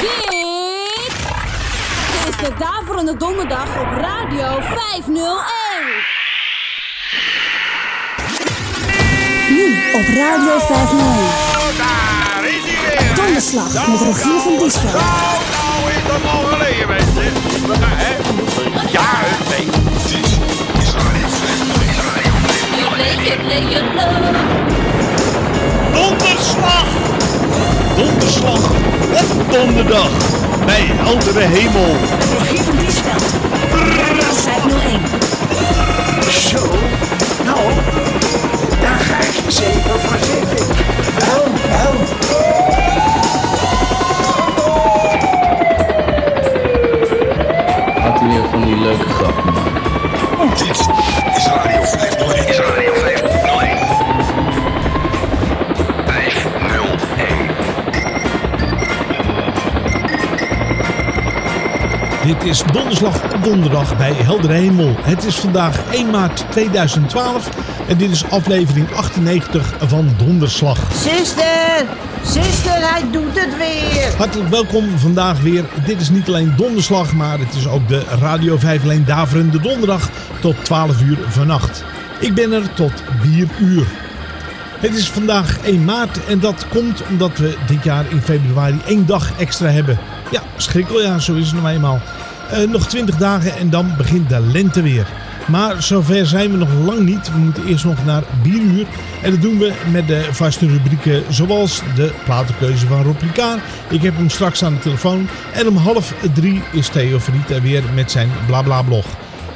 Dit is de Daverende Donderdag op Radio 501. Nu op Radio 501. Daar is hij weer. Donderslag Nou, met Rogier van Diesveld. Nou, nou is dat al geleden, mensen. We gaan, hè? Ja, nee. Donderslag! Donderslag op donderdag bij heldere hemel. Rogier van Diesveld. Radio 501. Zo, nou, daar ga ik even voor zitten. Wel, wel. Had hij weer van die leuke grappen maken. Dit is Radio 501. Is Radio Dit is donderslag op donderdag bij heldere hemel. Het is vandaag 1 maart 2012 en dit is aflevering 98 van Donderslag. Zuster, zuster, hij doet het weer. Hartelijk welkom vandaag weer. Dit is niet alleen donderslag, maar het is ook de Radio 501 Daverende Donderdag tot 12 uur vannacht. Ik ben er tot 4 uur. Het is vandaag 1 maart en dat komt omdat we dit jaar in februari één dag extra hebben. Ja, schrikkeljaar, zo is het nou eenmaal. Eh, nog 20 dagen en dan begint de lente weer. Maar zover zijn we nog lang niet. We moeten eerst nog naar bieruur. En dat doen we met de vaste rubrieken zoals de platenkeuze van Rob. Ik heb hem straks aan de telefoon. En om half drie is Theo Verriet er weer met zijn blabla blog.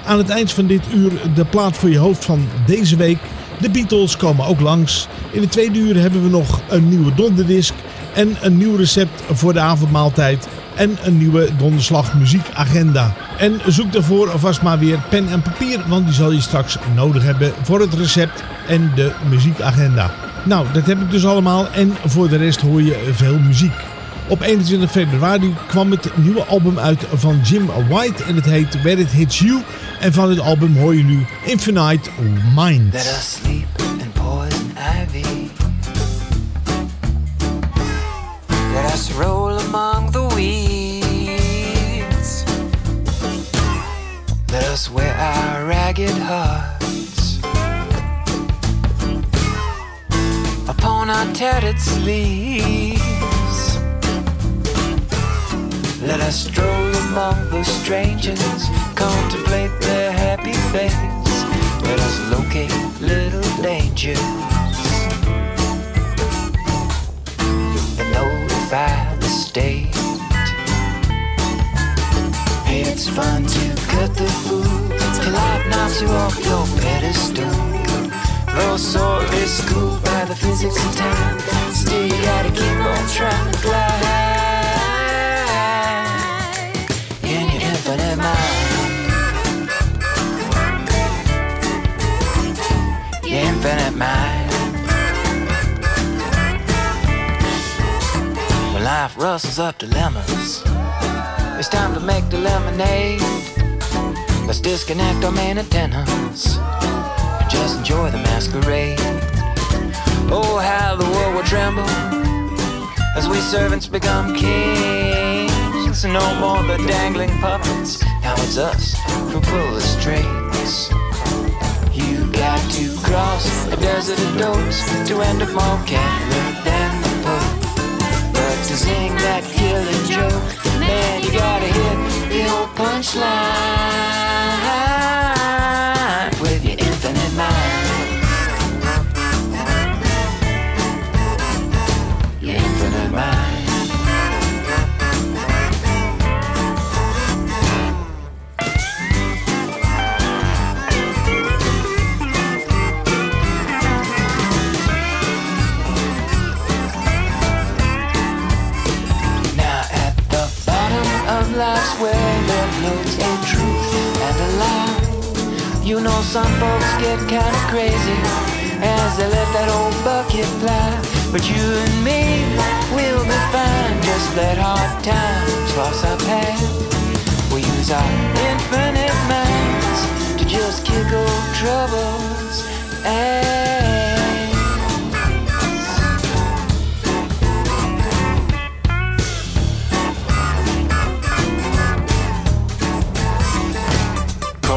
Aan het eind van dit uur de plaat voor je hoofd van deze week. De Beatles komen ook langs. In het tweede uur hebben we nog een nieuwe donderdisc. En een nieuw recept voor de avondmaaltijd. En een nieuwe donderslag muziekagenda. En zoek daarvoor alvast maar weer pen en papier. Want die zal je straks nodig hebben voor het recept en de muziekagenda. Nou, dat heb ik dus allemaal. En voor de rest hoor je veel muziek. Op 21 februari kwam het nieuwe album uit van Jim White en het heet Where It Hits You. En van het album hoor je nu Infinite Mind. Let us sleep in poison ivy. Let us roll us wear our ragged hearts upon our tattered sleeves. Let us stroll among the strangers, contemplate their happy face. Let us locate little dangers and the. It's fun to cut the food till knocks you off your pedestal. Though is schooled by the physics of time, still you gotta keep on trying to glide in your infinite mind. Your infinite mind. When life rustles up dilemmas, it's time to make the lemonade. Let's disconnect our main antennas and just enjoy the masquerade. Oh, how the world will tremble as we servants become kings. No more the dangling puppets. Now it's us who pull the strings. You got to cross a desert of dopes to end up more Catholic than the Pope. But to sing that killer joke, man, you gotta hit the old punchline of life's well there floats a truth and a lie. You know some folks get kinda crazy as they let that old bucket fly. But you and me will be fine. Just let hard times cross our path. We use our infinite minds to just kick old troubles ass.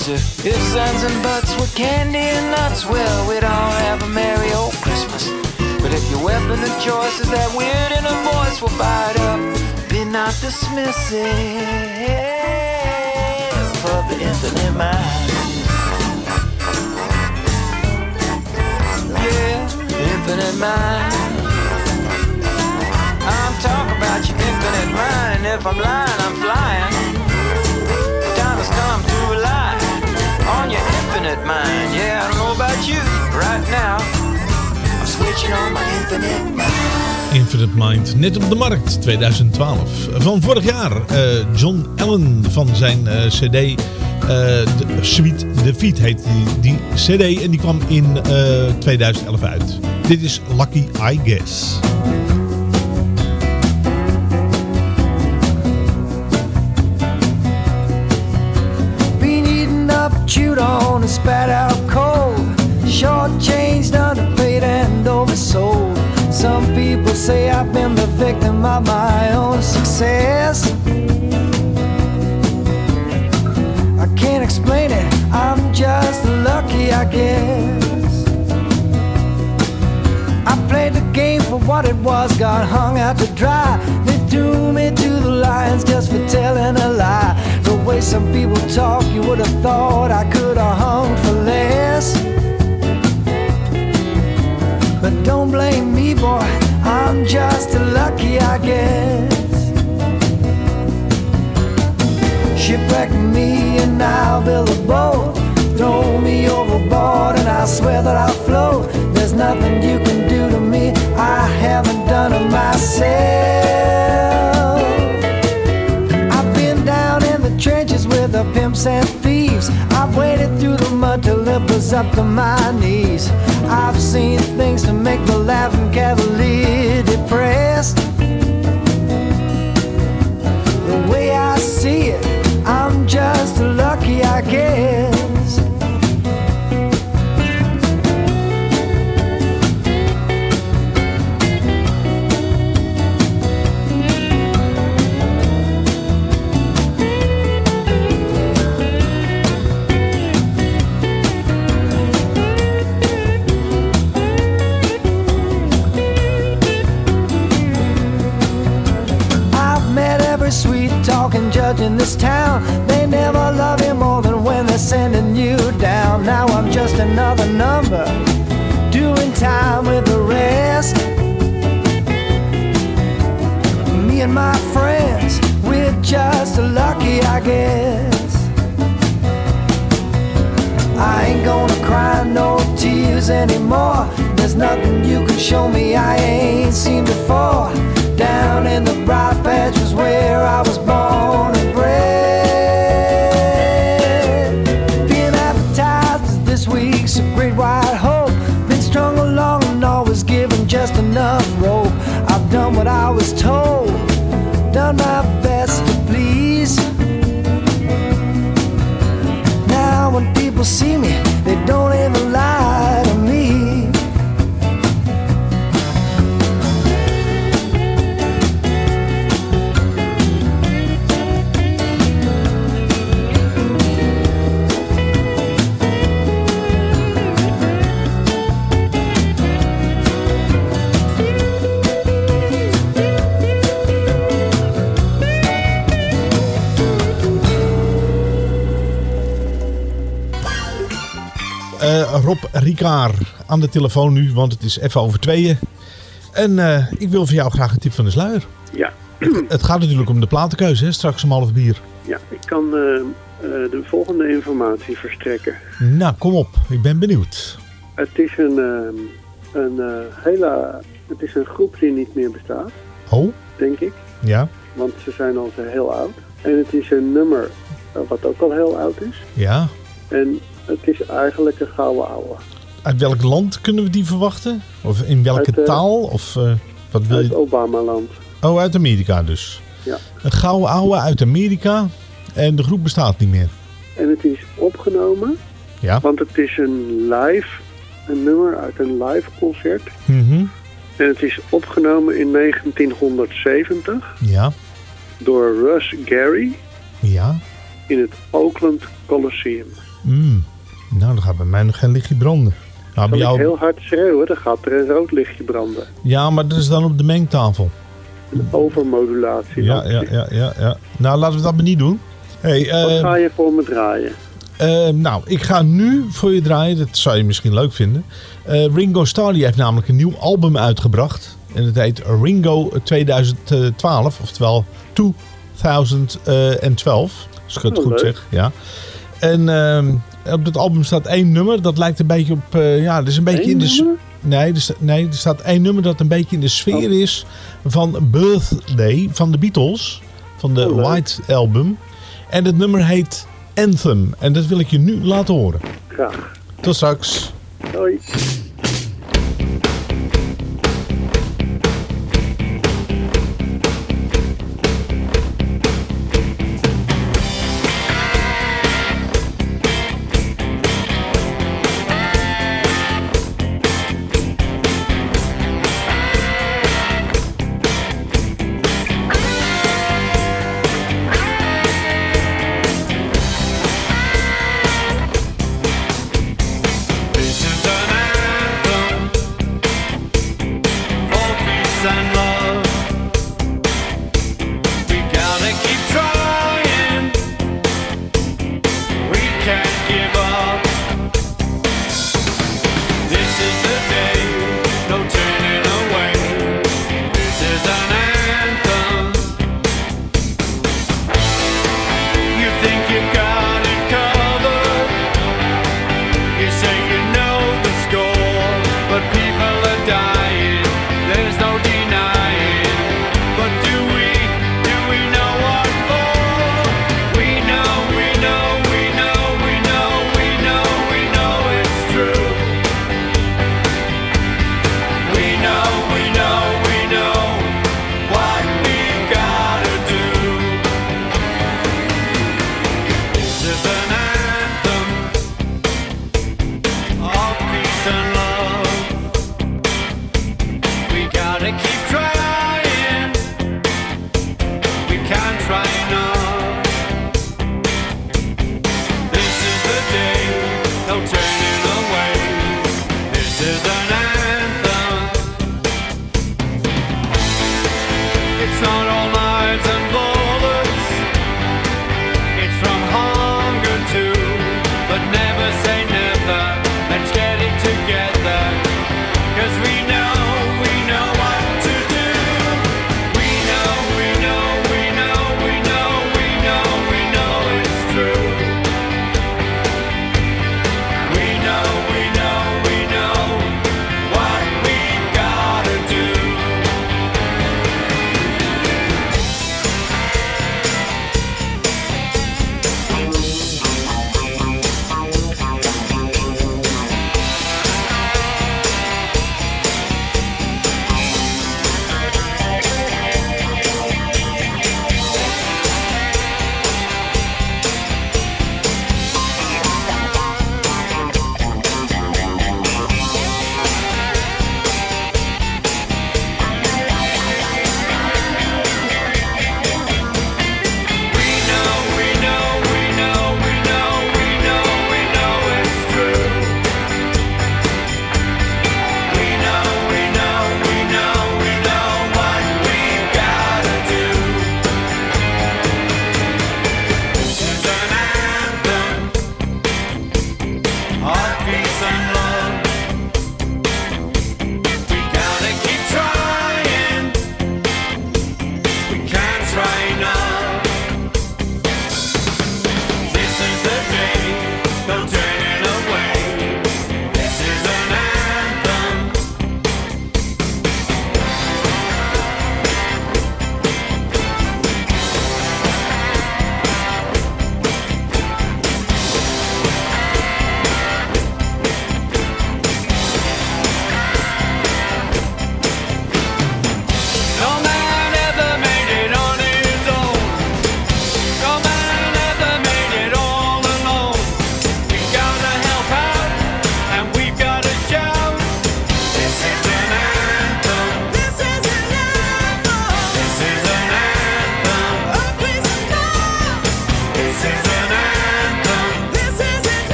Answer. If suns and buts were candy and nuts, well, we'd all have a merry old Christmas. But if your weapon of choice is that weird inner voice, we'll it up. Be not dismissive of the infinite mind. Yeah, infinite mind. I'm talking about your infinite mind, if I'm lying, I'm flying. Infinite mind. Yeah, I don't know about you, right now, I'm switching on my infinite mind. Infinite Mind, net op de markt, 2012. Van vorig jaar, eh, John Allen van zijn eh, cd, eh, de Sweet Defeat heet die, die cd en die kwam in eh, 2011 uit. Dit is Lucky I Guess. Spat out cold. Short changed, underpaid, and oversold. Some people say I've been the victim of my own success. I can't explain it, I'm just lucky, I guess. I played the game for what it was, got hung out to dry. They threw me to the lions just for telling a lie. Way some people talk, you would have thought I could have hung for less. But don't blame me, boy, I'm just lucky, I guess. Shipwreck me and now build a boat. Throw me overboard and I swear that I'll float. There's nothing you can do to me, I haven't done it myself. The pimps and thieves. I've waded through the mud till it was up to my knees. I've seen things to make the laughing cavalier depressed. The way I see it, I'm just lucky, I guess. In this town. They never love you more than when they're sending you down. Now I'm just another number, doing time with the rest. Me and my friends, we're just lucky, I guess. I ain't gonna cry no tears anymore. There's nothing you can show me I ain't seen before. Down in the bright patch Rob Ricard aan de telefoon nu, want het is even over tweeën. En eh, ik wil van jou graag een tip van de sluier. Ja, Het gaat natuurlijk om de platenkeuze, hè? straks om half bier. ja ik kan eh, eh, de volgende informatie verstrekken. Nou, kom op, ik ben benieuwd. Het is een, eh, een hele, het is een groep die niet meer bestaat, Oh, denk ik. ja, Want ze zijn al heel oud. En het is een nummer wat ook al heel oud is. ja. En het is eigenlijk een gouden ouwe. Uit welk land kunnen we die verwachten? Of in welke Uit, eh, taal? Of eh, wat wil Uit? Obama-land. Oh, uit Amerika dus. Ja. Een gouden ouwe uit Amerika en de groep bestaat niet meer. En het is opgenomen, Ja. want het is een live, een nummer uit een live concert. Mhm. En het is opgenomen in 1970 Ja. door Russ Gary Ja. in het Oakland Coliseum. Mm. Nou, dan gaat bij mij nog geen lichtje branden. Nou, bij jou... heel hard schreeuwen, dan gaat er een rood lichtje branden. Ja, maar dat is dan op de mengtafel. Een overmodulatie. Ja, ja, ja, ja, ja. Nou, laten we dat maar niet doen. Hey, Wat eh, ga je voor me draaien? eh, nou, ik ga nu voor je draaien. Dat zou je misschien leuk vinden. Eh, Ringo Starr die heeft namelijk een nieuw album uitgebracht. En het heet Ringo 2012. Oftewel 2012. Als ik het Oh, goed leuk. zeg. Ja. En ehm, op dat album staat één nummer. Dat lijkt een beetje op... eh, ja, dat is een beetje Eén in de... nummer? Nee er, nee, er staat één nummer dat een beetje in de sfeer Oh. is van Birthday van de Beatles. Van de Oh. White Album. En het nummer heet Anthem. En dat wil ik je nu laten horen. Graag. Tot straks. Hoi.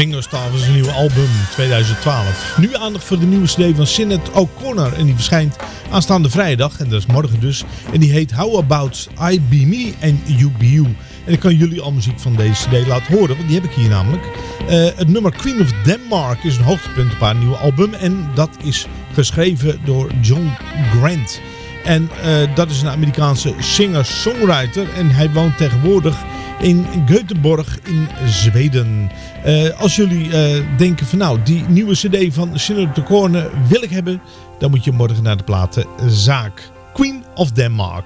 Ringo zijn nieuwe album 2012. Nu aandacht voor de nieuwe cd van Sinead O'Connor. En die verschijnt aanstaande vrijdag. En dat is morgen dus. En die heet How About I Be Me and You Be You. En ik kan jullie al muziek van deze cd laten horen. Want die heb ik hier namelijk. Uh, het nummer Queen of Denmark is een hoogtepunt op haar nieuwe album. En dat is geschreven door John Grant. En uh, dat is een Amerikaanse singer-songwriter. En hij woont tegenwoordig in Göteborg in Zweden. Uh, als jullie uh, denken van nou, die nieuwe cd van Sinner de Corne wil ik hebben. Dan moet je morgen naar de platenzaak. Queen of Denmark.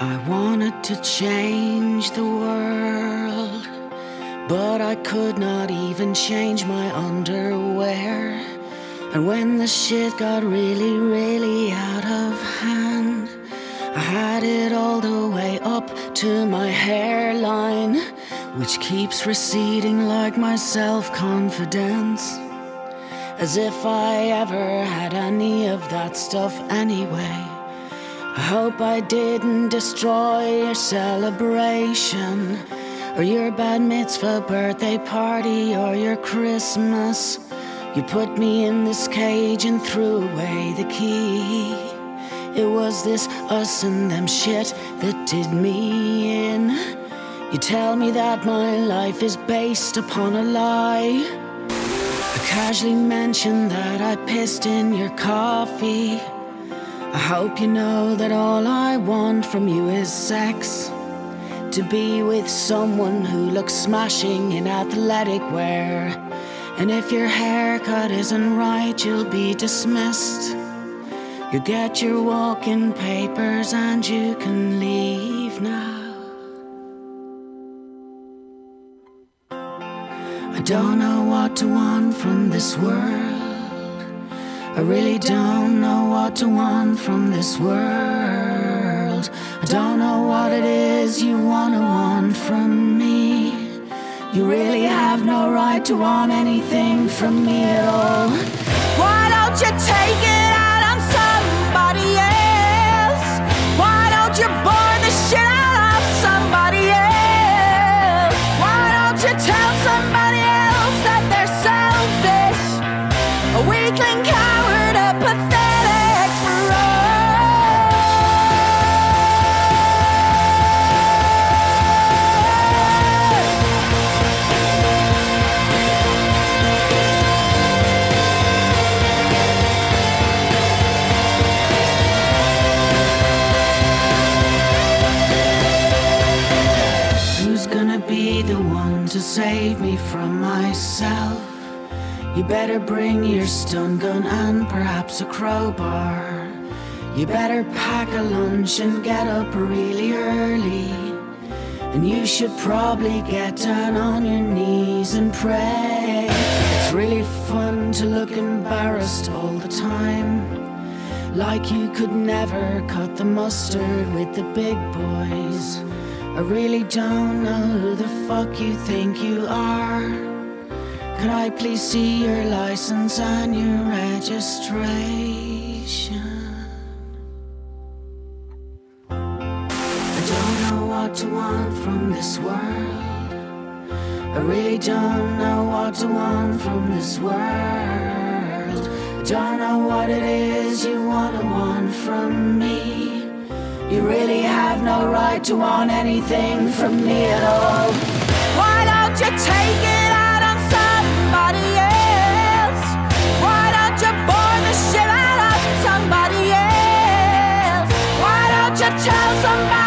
I wanted to change the world. But I could not even change my underwear. And when the shit got really, really out of hand, I had it all the way up to my hairline, which keeps receding like my self confidence. As if I ever had any of that stuff anyway. I hope I didn't destroy your celebration or your bad mitzvah birthday party or your Christmas. You put me in this cage and threw away the key. It was this us and them shit that did me in. You tell me that my life is based upon a lie. I casually mentioned that I pissed in your coffee. I hope you know that all I want from you is sex to be with someone who looks smashing in athletic wear. And if your haircut isn't right, you'll be dismissed. You get your walking papers and you can leave now. I don't know what to want from this world. I really don't know what to want from this world. I don't know what it is you wanna want from me. You really have no right to want anything from me at all. Why don't you take it out You better bring your stun gun and perhaps a crowbar. You better pack a lunch and get up really early. And you should probably get down on your knees and pray. It's really fun to look embarrassed all the time. Like you could never cut the mustard with the big boys. I really don't know who the fuck you think you are. Could I please see your license and your registration? I don't know what to want from this world. I really don't know what to want from this world. I don't know what it is you wanna want from me. You really have no right to want anything from me at all. Why don't you take it somebody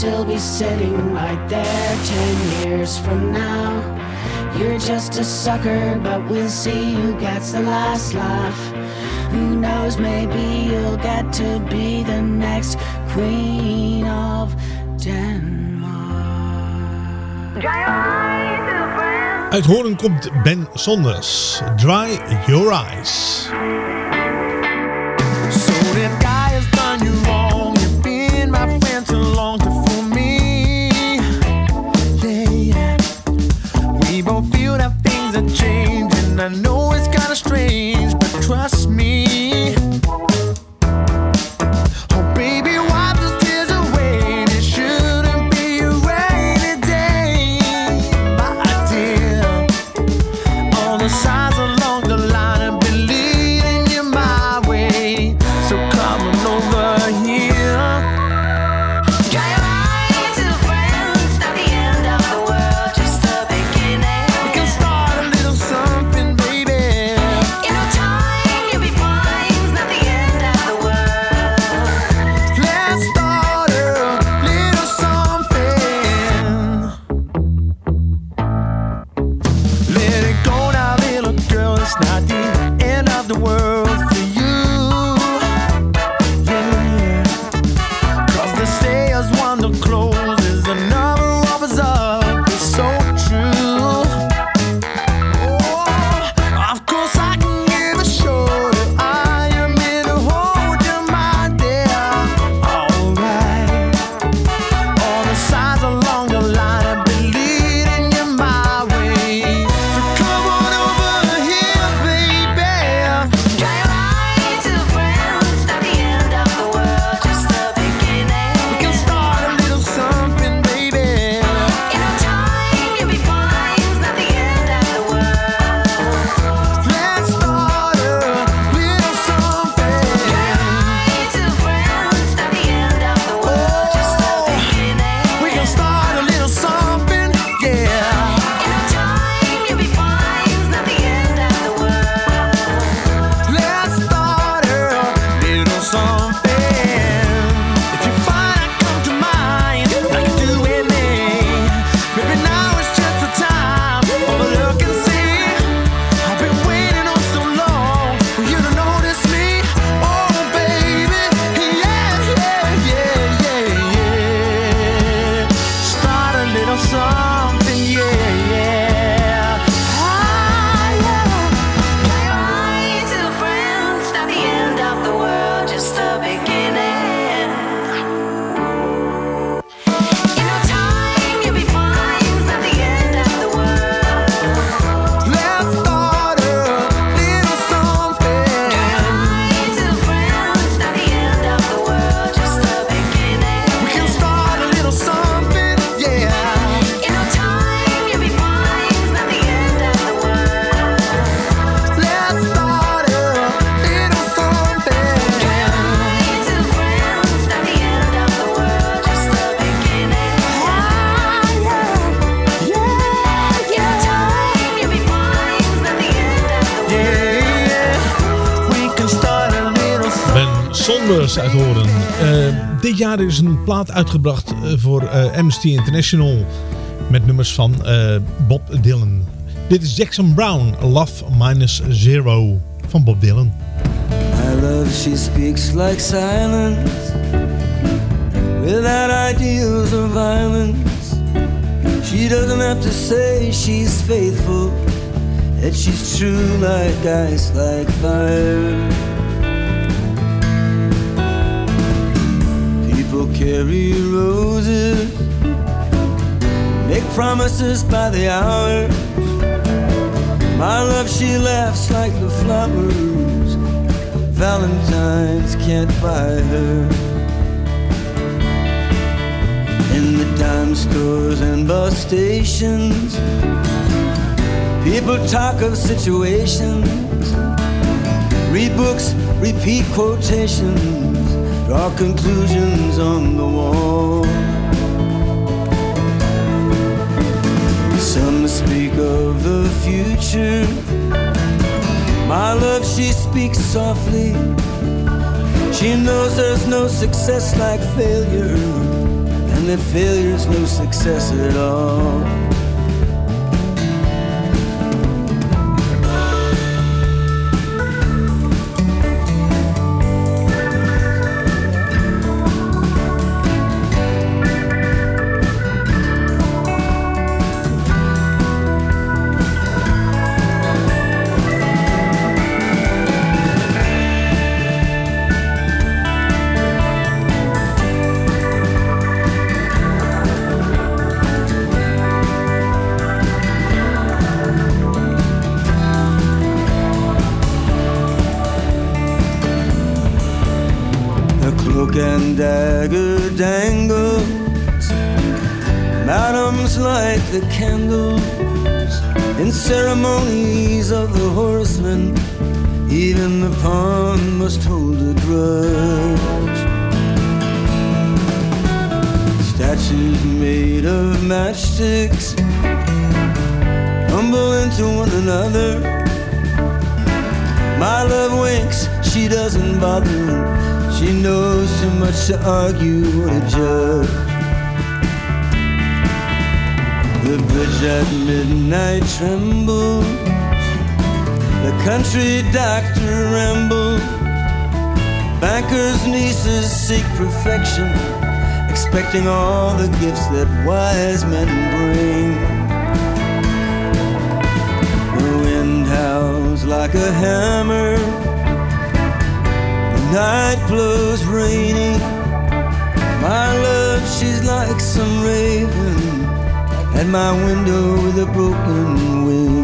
still be sitting right there ten years from now. You're just a sucker, but we'll see who gets the last laugh. Who knows, maybe you'll get to be the next queen of Denmark. Uit Horen komt Ben Sonders. Dry your eyes. jaar is een plaat uitgebracht eh, voor eh, Amnesty International. Met nummers van eh, Bob Dylan. Dit is Jackson Brown, Love Minus Zero van Bob Dylan. I love, she speaks like silence. Without ideals of violence. She doesn't have to say she's faithful. That she's true like ice, like fire. carry roses, make promises by the hour. My love, she laughs like the flowers. Valentines can't buy her. In the dime stores and bus stations, people talk of situations, read books, repeat quotations Draw conclusions on the wall. Some speak of the future. My love, she speaks softly. She knows there's no success like failure, and that failure's no success at all. She doesn't bother. She knows too much to argue or to judge. The bridge at midnight trembles. The country doctor rambles. Bankers' nieces seek perfection, expecting all the gifts that wise men bring. The wind howls like a hammer. Night blows rainy. My love, she's like some raven at my window with a broken wing.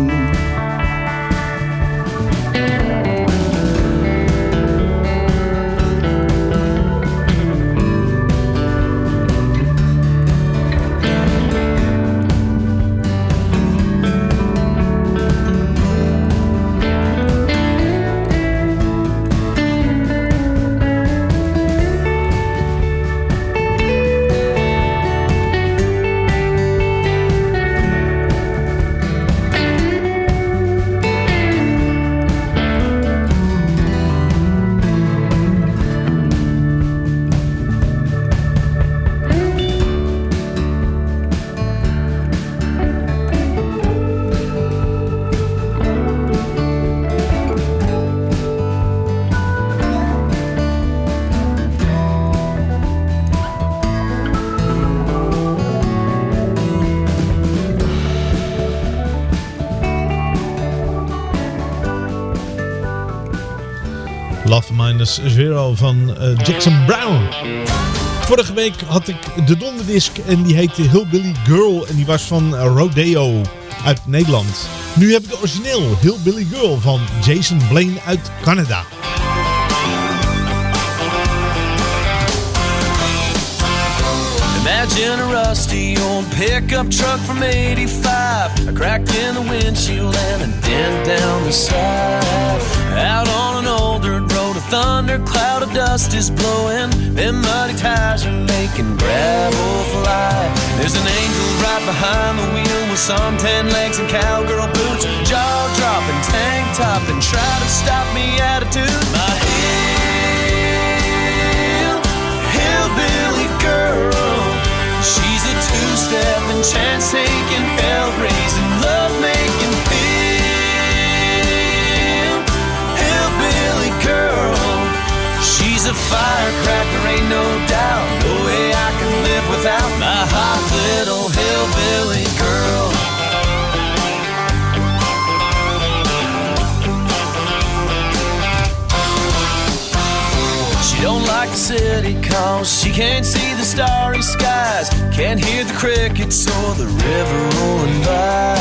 Minus Zero van eh, Jackson Brown. Vorige week had ik de donderdisc en die heette Hillbilly Girl en die was van Rodeo uit Nederland. Nu heb ik de origineel Hillbilly Girl van Jason Blaine uit Canada. Imagine a rusty old pickup truck from 85. A in the windshield and a dent down the side. Out on an old dirt road, a thundercloud of dust is blowing. Them muddy tires are making gravel fly. There's an angel right behind the wheel with some ten legs and cowgirl boots. Jaw dropping, tank top, and try to stop me attitude. My hill, hillbilly girl. She's a two-step and chance-taking, hell-raising, a firecracker, ain't no doubt. No way I can live without my hot little hillbilly girl. She don't like the city cause she can't see the starry skies, can't hear the crickets or the river rolling by.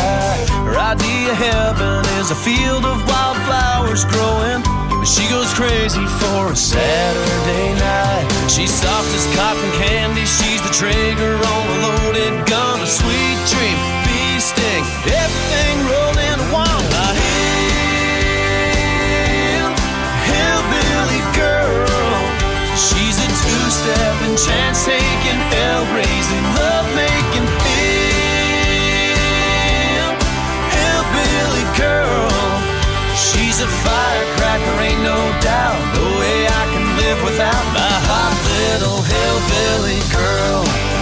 Her idea of heaven is a field of wildflowers growing. But she goes crazy for a Saturday night. She's soft as cotton candy, she's the trigger on a loaded gun, a sweet dream, bee sting, everything rolled into one. My hill, hillbilly girl. She's a two-step and chance-taking, hell-raising, love-making hill, hillbilly girl. She's a firecracker, doubt. No way I can live without my hot little hillbilly girl.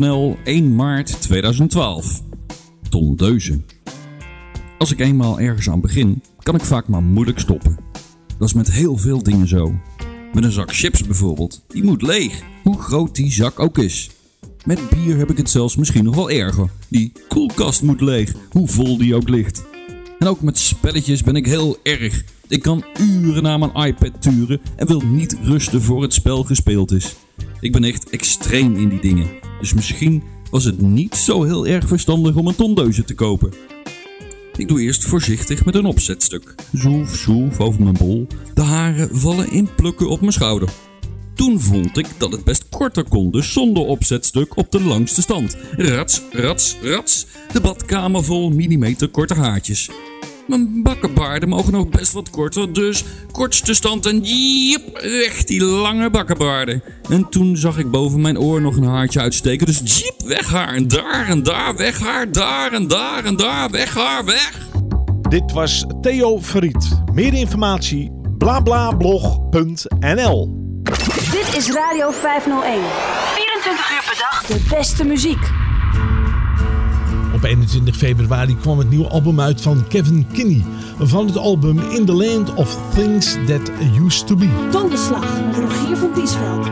Blablablog.nl 1 maart 2012. Tondeuzen. Als ik eenmaal ergens aan begin, kan ik vaak maar moeilijk stoppen. Dat is met heel veel dingen zo. Met een zak chips bijvoorbeeld, die moet leeg, hoe groot die zak ook is. Met bier heb ik het zelfs misschien nog wel erger. Die koelkast moet leeg, hoe vol die ook ligt. En ook met spelletjes ben ik heel erg. Ik kan uren naar mijn iPad turen en wil niet rusten voor het spel gespeeld is. Ik ben echt extreem in die dingen. Dus misschien was het niet zo heel erg verstandig om een tondeuze te kopen. Ik doe eerst voorzichtig met een opzetstuk. Zoef, zoef over mijn bol. De haren vallen in plukken op mijn schouder. Toen vond ik dat het best korter kon, dus zonder opzetstuk op de langste stand. Rats, rats, rats. De badkamer vol millimeter korte haartjes. Mijn bakkenbaarden mogen nog best wat korter, dus kortste stand en jiep, weg die lange bakkenbaarden. En toen zag ik boven mijn oor nog een haartje uitsteken, dus jiep, weg haar en daar en daar, weg haar, daar en daar en daar, weg haar, weg. Dit was Theo Verriet. Meer informatie blablablog.nl Dit is Radio 501. 24 uur per dag. De beste muziek. Op 21 februari kwam het nieuwe album uit van Kevin Kinney. Van het album In the Land of Things That Used to Be. Donderslag met Rogier van Diesveld.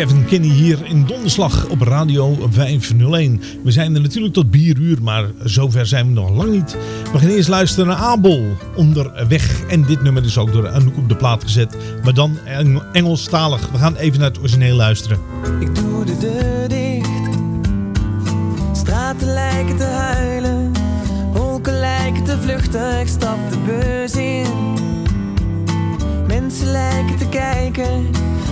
Kevin Kenny hier in Donderslag op Radio 501. We zijn er natuurlijk tot bieruur, maar zover zijn we nog lang niet. We gaan eerst luisteren naar Abel, Onderweg. En dit nummer is ook door Anouk op de plaat gezet, maar dan Engelstalig. We gaan even naar het origineel luisteren. Ik doe de deur dicht, straten lijken te huilen, wolken lijken te vluchten, ik stap de beurs in. Mensen lijken te kijken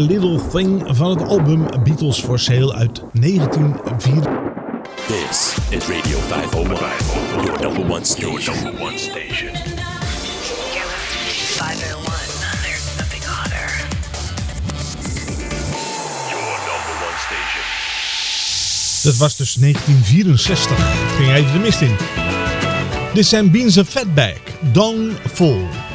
Little Thing van het album Beatles for Sale uit 1904. This is Radio 501, your number one station. Your number one station. Dat was dus 1964. Ging hij de mist in. Dit zijn Beans of Fatback, Dong Full.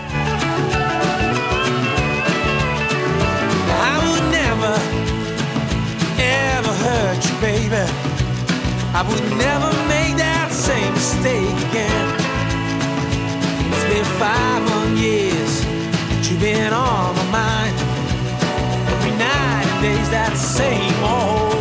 I would never make that same mistake again. It's been five long years that you've been on my mind. Every night and day's that same old.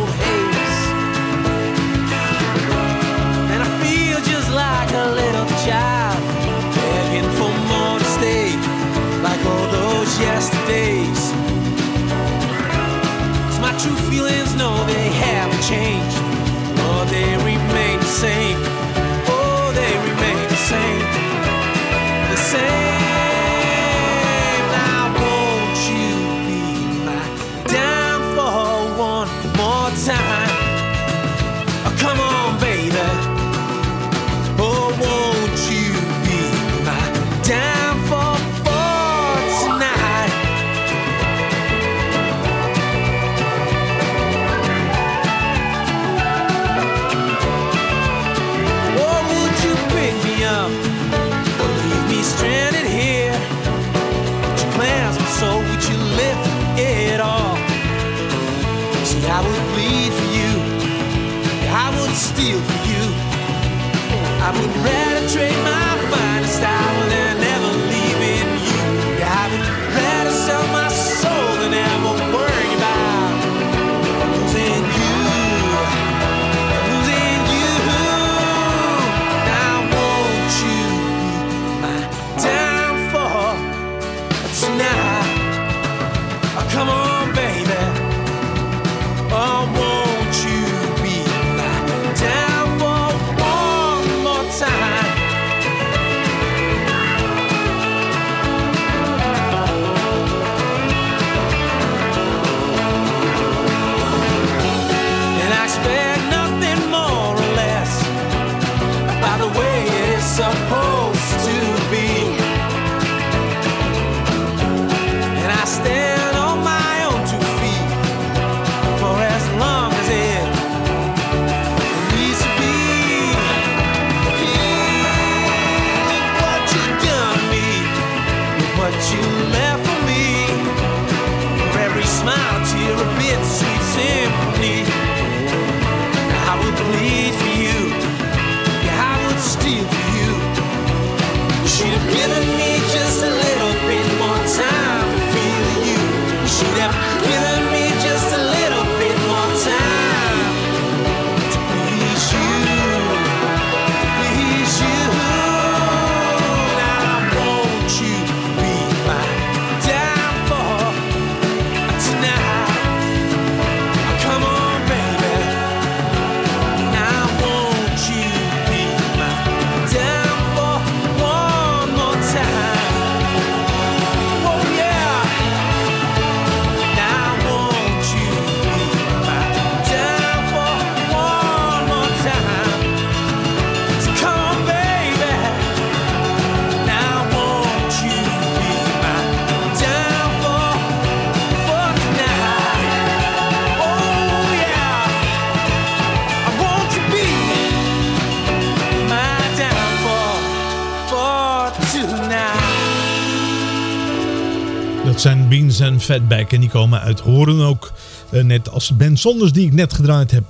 En Fatback. En die komen uit Horen ook. eh, net als band Sonders die ik net gedraaid heb.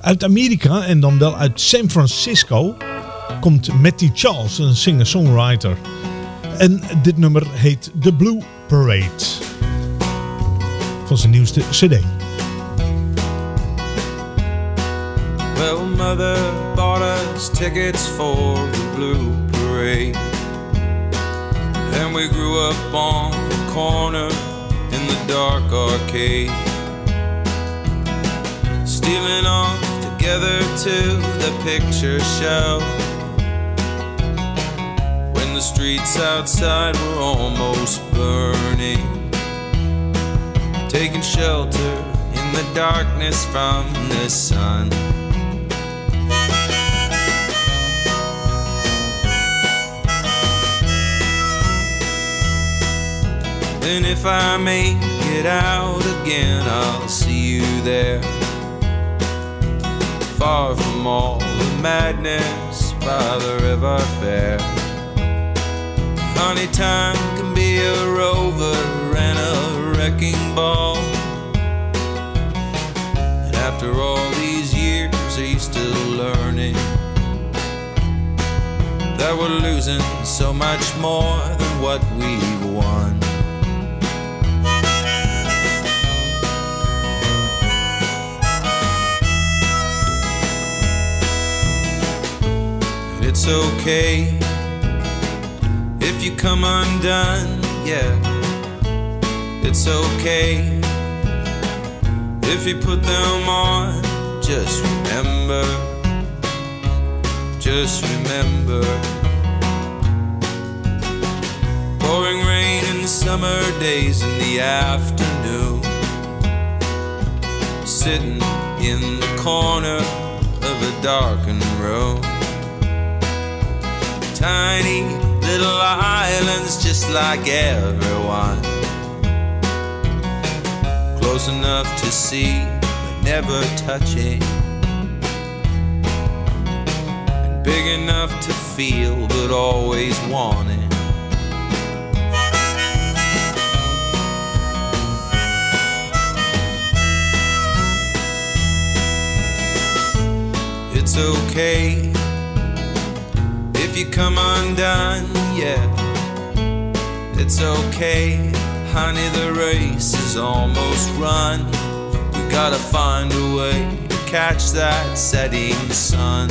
Uit Amerika en dan wel uit San Francisco komt Matty Charles, een singer-songwriter. En dit nummer heet The Blue Parade. Van zijn nieuwste cd. Well, mother bought us tickets for the Blue Parade. And we grew up on the corner the dark arcade. Stealing off together to the picture show. When the streets outside were almost burning. Taking shelter in the darkness from the sun. And if I make it out again, I'll see you there. Far from all the madness by the river fair. Honey, time can be a rover and a wrecking ball. And after all these years, are you still learning? That we're losing so much more than what we've won. It's okay if you come undone, yeah. It's okay if you put them on. Just remember, just remember. Pouring rain in the summer days in the afternoon. Sitting in the corner of a darkened room. Tiny little islands just like everyone. Close enough to see, but never touching. And big enough to feel, but always wanting. It's okay if you come undone, yeah. It's okay, honey, the race is almost run. We gotta find a way to catch that setting sun.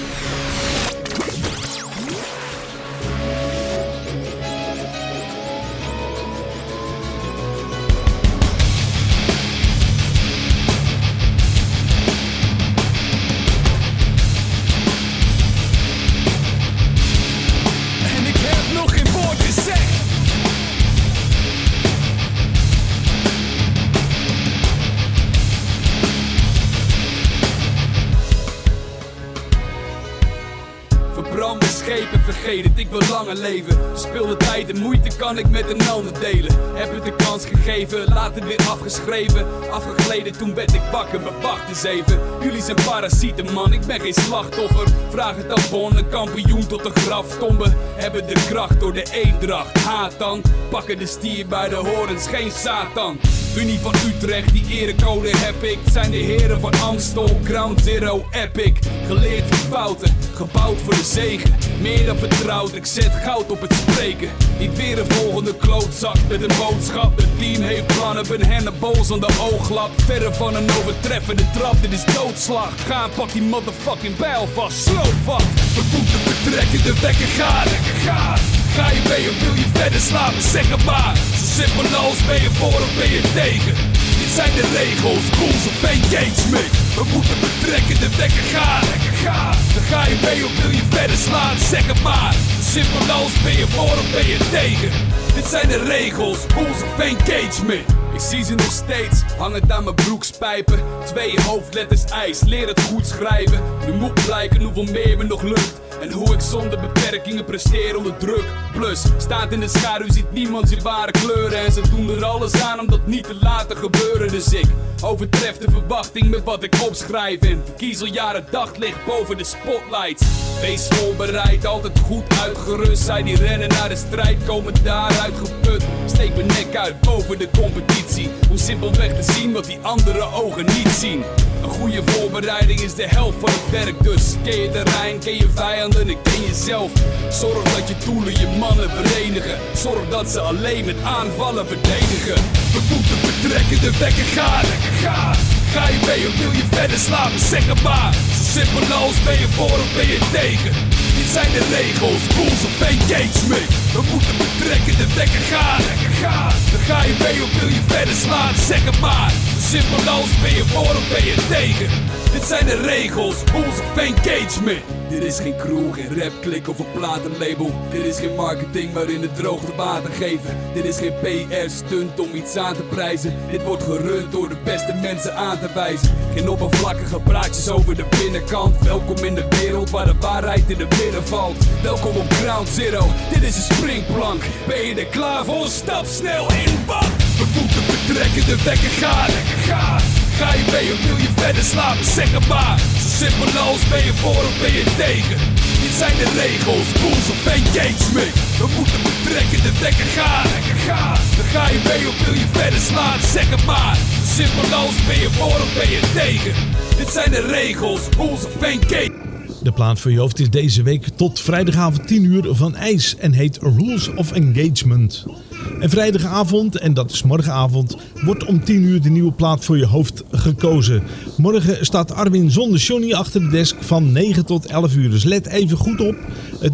Leven. Speel de tijd en moeite kan ik met een ander delen. Heb het de kans gegeven, later weer afgeschreven. Afgegleden, toen werd ik wakker, maar wacht eens even. Jullie zijn parasieten, man, ik ben geen slachtoffer. Vraag het aan kampioen tot de graftombe. Hebben de kracht door de eendracht, haat dan. Pakken de stier bij de horens, geen Satan. Unie van Utrecht, die erecode heb ik. Zijn de heren van Amstel, Ground Zero, Epic. Geleerd van fouten, gebouwd voor de zegen. Meer dan vertrouwd, ik zet goud op het spreken. Niet weer een volgende klootzak met een boodschap. Het team heeft plannen, ben hennebols aan de ooglap. Verre van een overtreffende trap, dit is doodslag. Ga en pak die motherfucking bijl vast, sloop vast. We moeten vertrekken, de wekker gaat. gaat. Ga je mee of wil je verder slapen, zeg het maar. Zo simpel als ben je voor of ben je tegen. Dit zijn de regels, rules of engagement. We moeten vertrekken, de wekker gaat. Dan ga je mee of wil je verder slaan, zeg het maar. Simpel als ben je voor of ben je tegen. Dit zijn de regels, rules of engagement. Ik zie ze nog steeds, hangend aan mijn broekspijpen. Twee hoofdletters ijs, leer het goed schrijven. Nu moet blijken hoeveel meer me nog lukt. En hoe ik zonder beperkingen presteer onder druk. Plus, staat in de schaduw, ziet niemand zijn ware kleuren. En ze doen er alles aan om dat niet te laten gebeuren. Dus ik overtref de verwachting met wat ik opschrijf. En verkies al jaren daglicht boven de spotlights. Wees voorbereid, altijd goed uitgerust. Zij die rennen naar de strijd, komen daaruit geput. Steek mijn nek uit boven de competitie. Om simpelweg te zien wat die andere ogen niet zien. Een goede voorbereiding is de helft van het werk. Dus ken je terrein, ken je vijanden en ken jezelf. Zorg dat je doelen je mannen verenigen. Zorg dat ze alleen met aanvallen verdedigen. We moeten vertrekken, de wekker gaat. Ga je mee of wil je verder slapen? Zeg het maar. Zo simpel als ben je voor of ben je tegen. Dit zijn de regels, rules of engagement. We moeten vertrekken, de wekker gaat. Dan ga je mee of wil je verder slaan? Zeg het maar. Zo simpel als ben je voor of ben je tegen. Dit zijn de regels, rules of engagement. Dit is geen crew, geen rapklik of een platenlabel. Dit is geen marketing waarin het droogte water geven. Dit is geen PR-stunt om iets aan te prijzen. Dit wordt gerund door de beste mensen aan te wijzen. Geen oppervlakkige praatjes over de binnenkant. Welkom in de wereld waar de waarheid in de midden valt. Welkom op Ground Zero, dit is een springplank. Ben je er klaar voor? Stap snel in, wat? We moeten vertrekken, de wekker gaat. Ga je mee of wil je verder slapen? Zeg het maar. Zo simpel als ben je voor of ben je tegen. Dit zijn de regels, rules of engagement. We moeten vertrekken, de wekker gaat. Dan ga je mee of wil je verder slaan? Zeg het maar. Zo simpel als ben je voor of ben je tegen. Dit zijn de regels, rules of engagement. De plaat voor je hoofd is deze week tot vrijdagavond 10 uur van IJs en heet Rules of Engagement. En vrijdagavond, en dat is morgenavond, wordt om 10 uur de nieuwe plaat voor je hoofd gekozen. Morgen staat Arwin zonder Johnny achter de desk van 9 tot 11 uur. Dus let even goed op,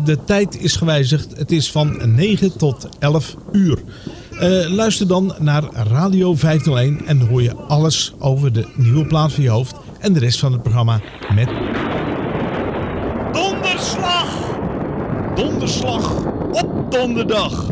de tijd is gewijzigd. Het is van 9 tot 11 uur. Eh, luister dan naar Radio 501 en hoor je alles over de nieuwe plaat voor je hoofd en de rest van het programma met Donderslag! Donderslag op donderdag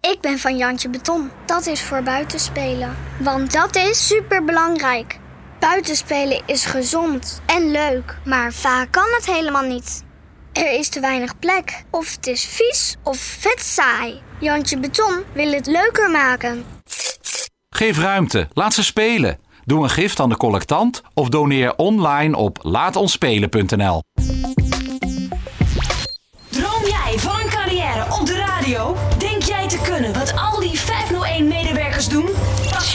Ik ben van Jantje Beton. Dat is voor buitenspelen. Want dat is superbelangrijk. Buitenspelen is gezond en leuk, maar vaak kan het helemaal niet. Er is te weinig plek, of het is vies of vet saai. Jantje Beton wil het leuker maken. Geef ruimte, laat ze spelen. Doe een gift aan de collectant of doneer online op laatonspelen.nl.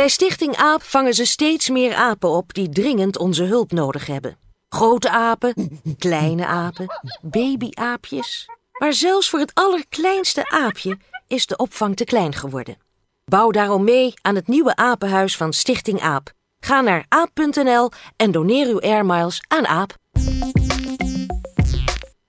Bij Stichting AAP vangen ze steeds meer apen op die dringend onze hulp nodig hebben. Grote apen, kleine apen, babyaapjes. Maar zelfs voor het allerkleinste aapje is de opvang te klein geworden. Bouw daarom mee aan het nieuwe apenhuis van Stichting AAP. Ga naar aap.nl en doneer uw airmiles aan AAP.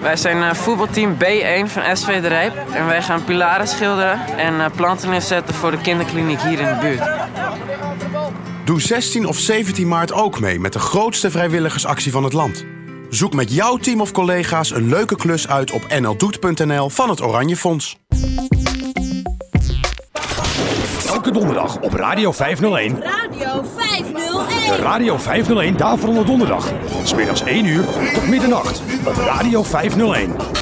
Wij zijn eh, voetbalteam B1 van SV De Rijp. En wij gaan pilaren schilderen en eh, planten inzetten voor de kinderkliniek hier in de buurt. Doe 16 of 17 maart ook mee met de grootste vrijwilligersactie van het land. Zoek met jouw team of collega's een leuke klus uit op nldoet.nl van het Oranje Fonds. Elke donderdag op Radio 501. Radio 501. De Radio 501 Daverende Donderdag. Van 's middags 1 uur tot middernacht op Radio 501. Daverende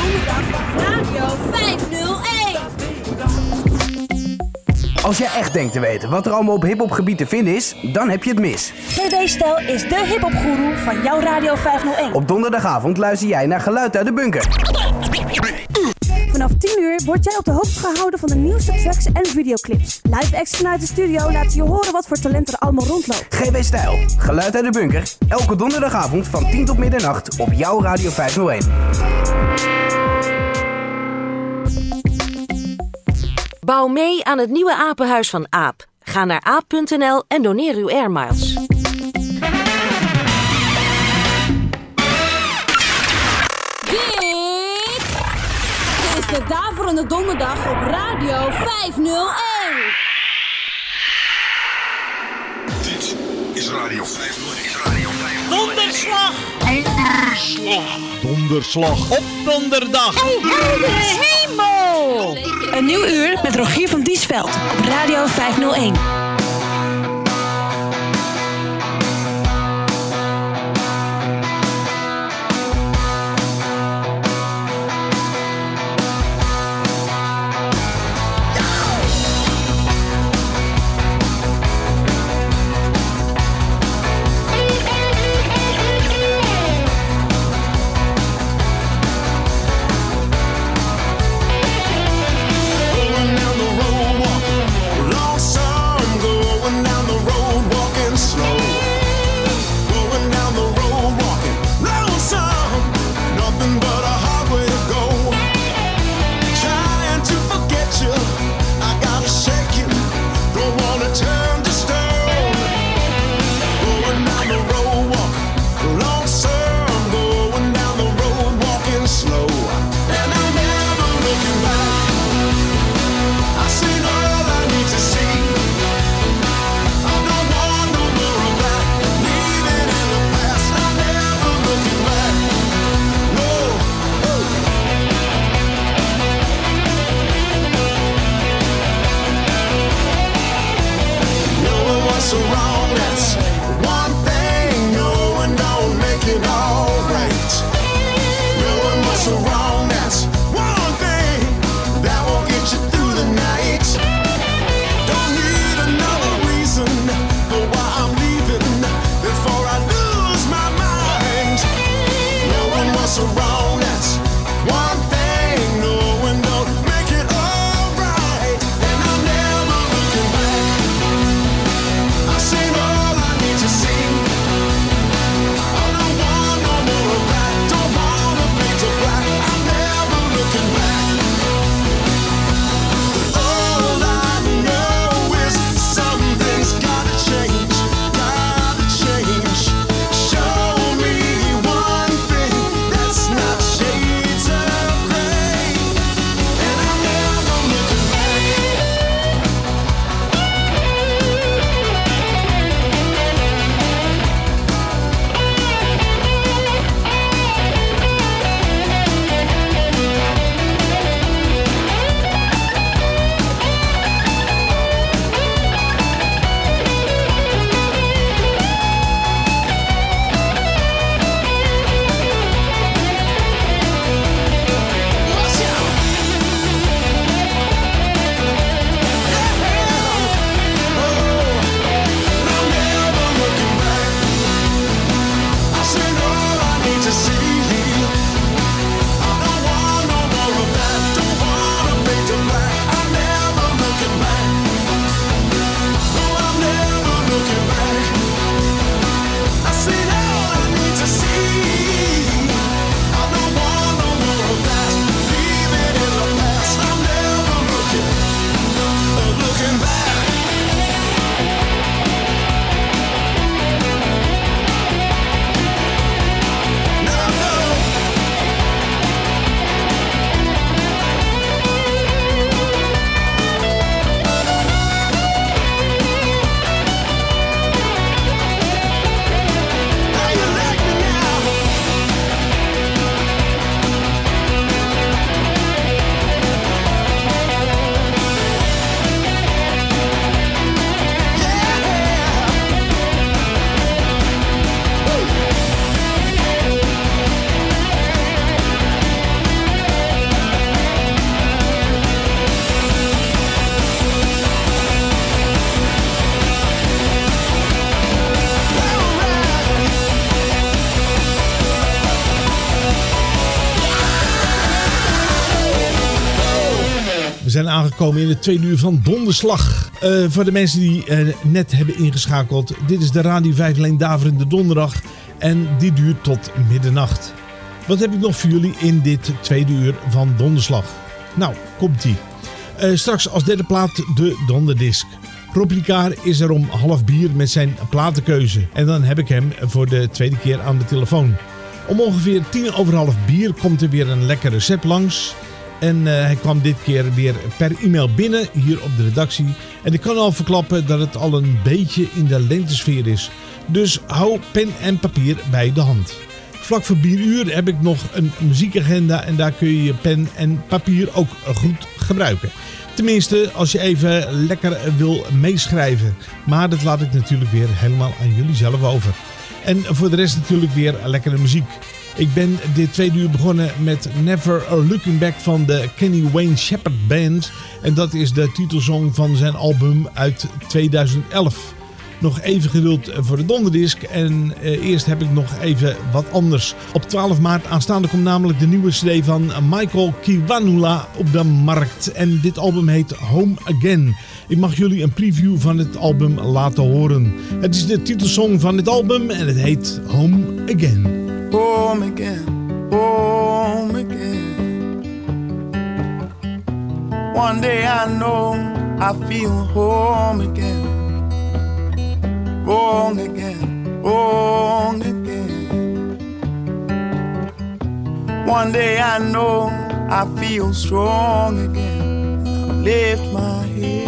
Donderdag op Radio 501. Als jij echt denkt te weten wat er allemaal op hiphopgebied te vinden is, dan heb je het mis. GB Stel is de hiphopgoeroe van jouw Radio 501. Op donderdagavond luister jij naar Geluid uit de Bunker. Vanaf 10 uur word jij op de hoogte gehouden van de nieuwste tracks en videoclips. Live acts vanuit de studio laten je horen wat voor talent er allemaal rondloopt. GB Stijl, Geluid uit de Bunker. Elke donderdagavond van 10 tot middernacht op jouw Radio 501. Bouw mee aan het nieuwe apenhuis van AAP. Ga naar aap.nl en doneer uw airmiles. De Daverende Donderdag op Radio 501. Dit is Radio 501. Is Radio 501. Donderslag! Donderslag. Donderslag op donderdag. Hey, heldere hemel! Een nieuw uur met Rogier van Diesveld op Radio 501. Zijn aangekomen in het tweede uur van Donderslag. Uh, voor de mensen die uh, net hebben ingeschakeld. Dit is de Radio 5 Leen Daverende Donderdag. En die duurt tot middernacht. Wat heb ik nog voor jullie in dit tweede uur van Donderslag? Nou, komt-ie. Uh, straks als derde plaat de Donderdisc. Rob is er om half bier met zijn platenkeuze. En dan heb ik hem voor de tweede keer aan de telefoon. Om ongeveer tien over half bier komt er weer een lekker recept langs. En uh, hij kwam dit keer weer per e-mail binnen hier op de redactie. En ik kan al verklappen dat het al een beetje in de lentesfeer is. Dus hou pen en papier bij de hand. Vlak voor bieruur heb ik nog een muziekagenda en daar kun je je pen en papier ook goed gebruiken. Tenminste, als je even lekker wil meeschrijven. Maar dat laat ik natuurlijk weer helemaal aan jullie zelf over. En voor de rest natuurlijk weer lekkere muziek. Ik ben dit tweede uur begonnen met Never Looking Back van de Kenny Wayne Shepherd Band. En dat is de titelsong van zijn album uit 2011 nog even geduld voor de donderdisc. En eh, eerst heb ik nog even wat anders. Op 12 maart aanstaande komt namelijk de nieuwe CD van Michael Kiwanula op de markt. En dit album heet Home Again. Ik mag jullie een preview van het album laten horen. Het is de titelsong van dit album en het heet Home Again. Home again, home again. One day I know I feel home again. wrong again, wrong again. One day I know I feel strong again. I lift my head.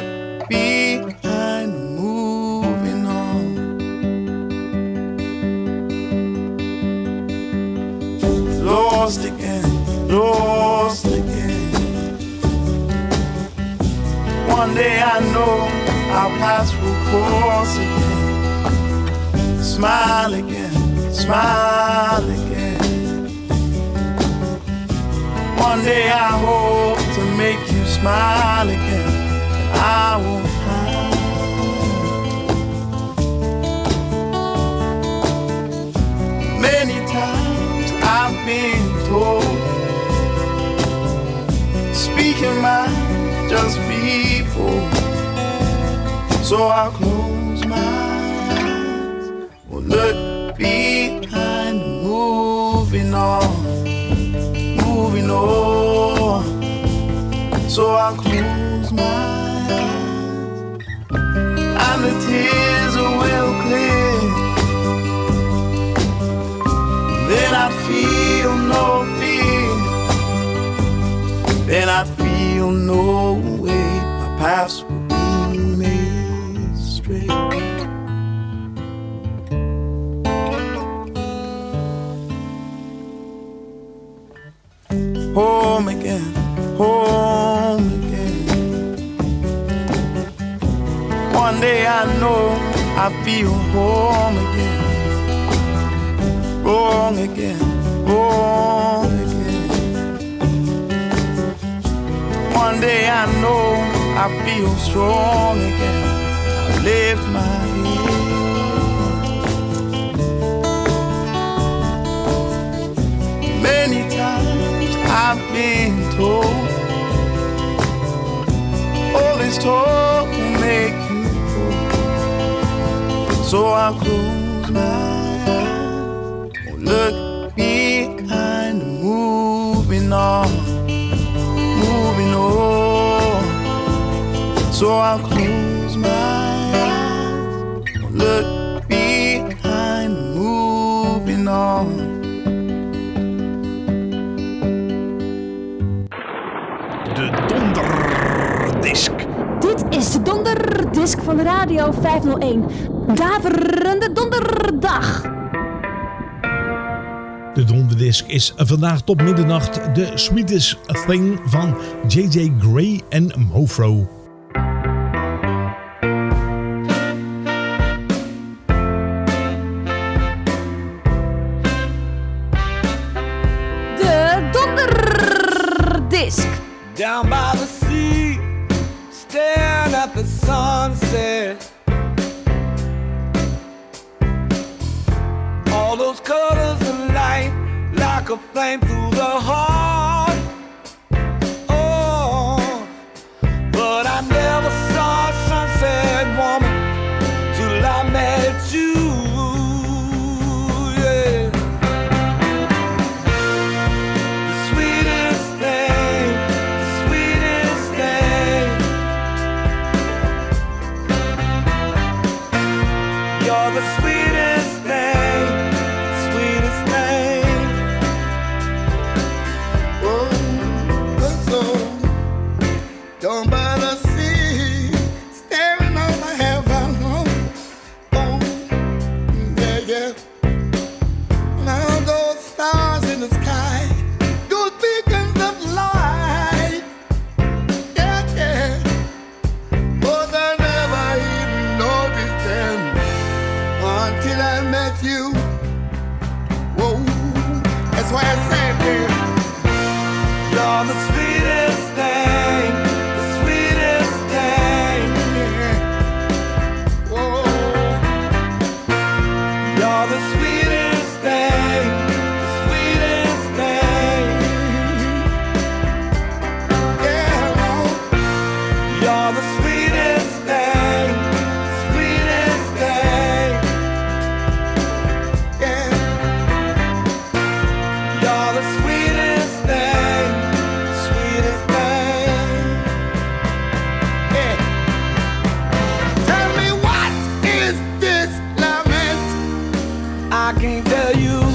Lost again, lost again. One day I know I'll cross again smile again, smile again. One day I hope to make you smile again, I won't hide. Many times I've been told, speaking my just people, so I'll close my eyes. look behind, moving on, moving on. So I close my eyes, and the tears will clear. Then I feel I know no way. My paths will be made straight. home again, home again. One day I know I feel home again, wrong again, wrong One day I know I feel strong again. I lift my head. Many times I've been told all this talk will make you cold. So I'll close my eyes, look behind, moving on, So I'll close my eyes. De Donderdisk. Dit is de Donderdisk van Radio 501. Daverende donderdag. De donderdisk is vandaag tot middernacht de Sweetest Thing van J.J. Gray en Mofro. Tell you.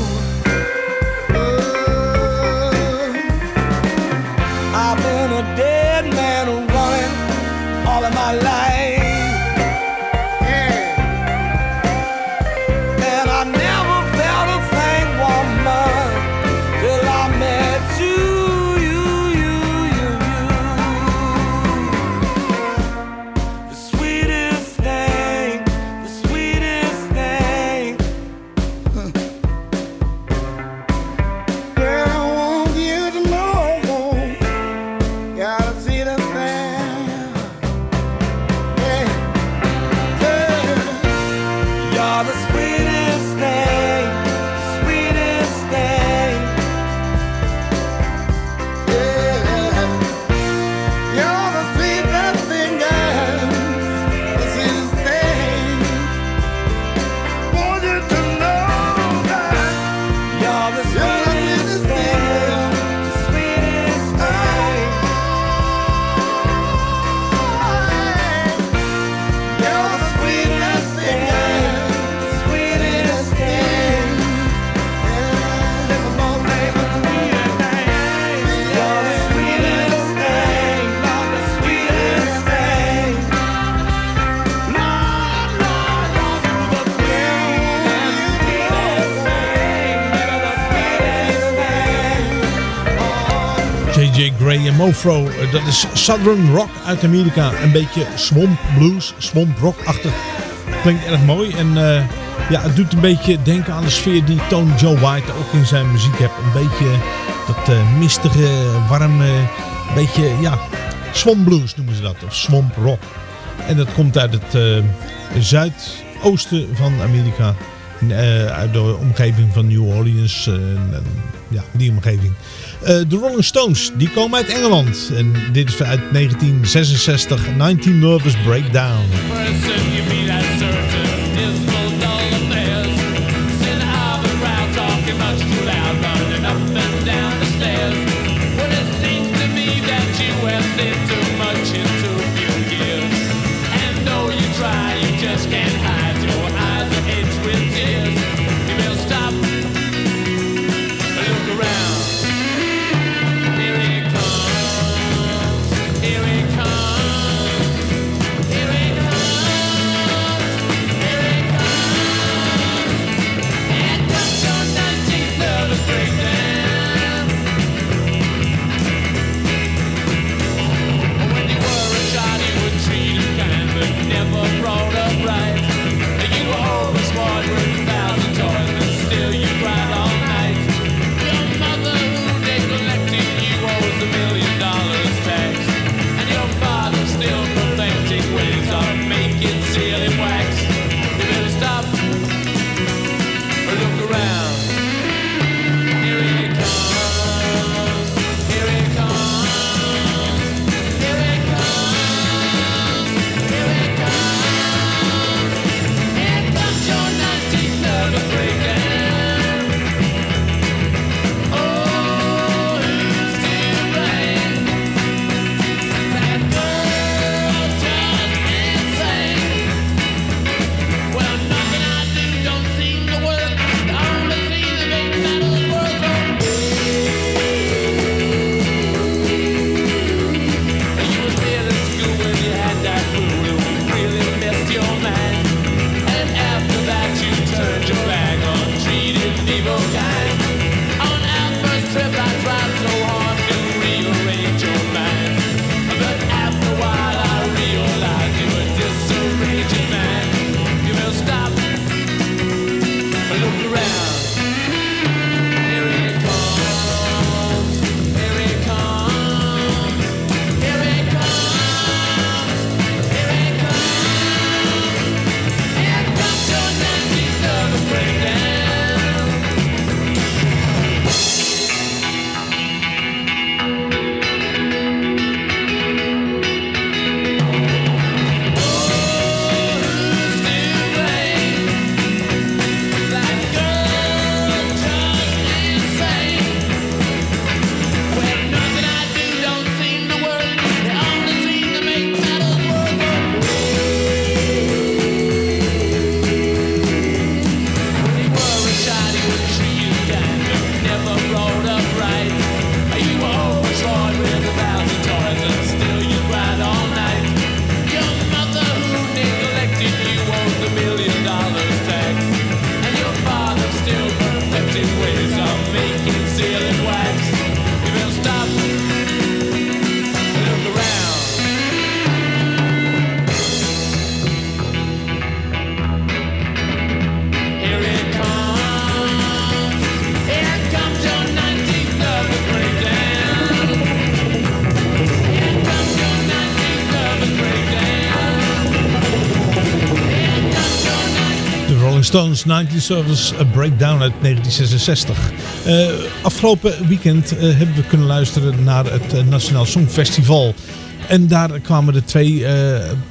Eh, dat is Southern Rock uit Amerika. Een beetje swamp blues, swamp rock-achtig. Klinkt erg mooi en eh, ja, het doet een beetje denken aan de sfeer die Tony Joe White ook in zijn muziek heeft. Een beetje dat eh, mistige, warme, beetje ja, swamp blues noemen ze dat. Of swamp rock. En dat komt uit het zuidoosten van Amerika. uit de omgeving van New Orleans ja, die omgeving. Eh, de Rolling Stones, die komen uit Engeland. En dit is uit 1966, 19 Nervous Breakdown. Stones 19 Service Breakdown uit 1966. Eh, afgelopen weekend eh, hebben we kunnen luisteren naar het eh, Nationaal Songfestival. En daar kwamen de twee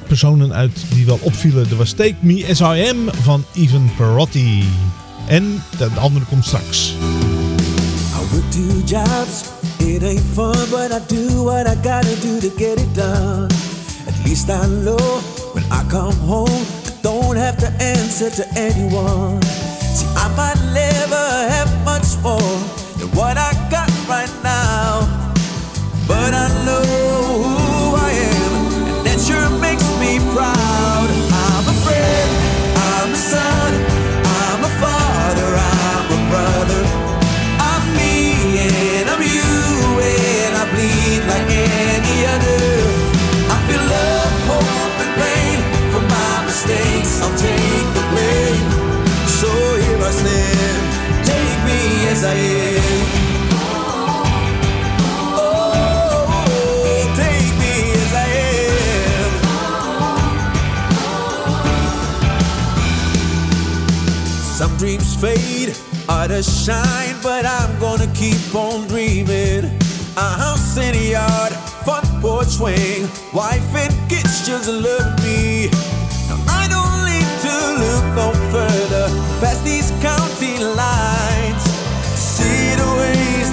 personen uit die wel opvielen. Er was Take Me As I van Ivan Perotti. En de andere komt straks. I jobs, it fun, but I do what I do to get it done. At least I know when I come home, don't have to answer to anyone. See, I might never have much more than what I got right now, but I know I'll take the blame. So here I stand, take me as I am. Oh, take me as I am. Some dreams fade, others shine, but I'm gonna keep on dreaming. A house in a yard, front porch swing, wife and kids just love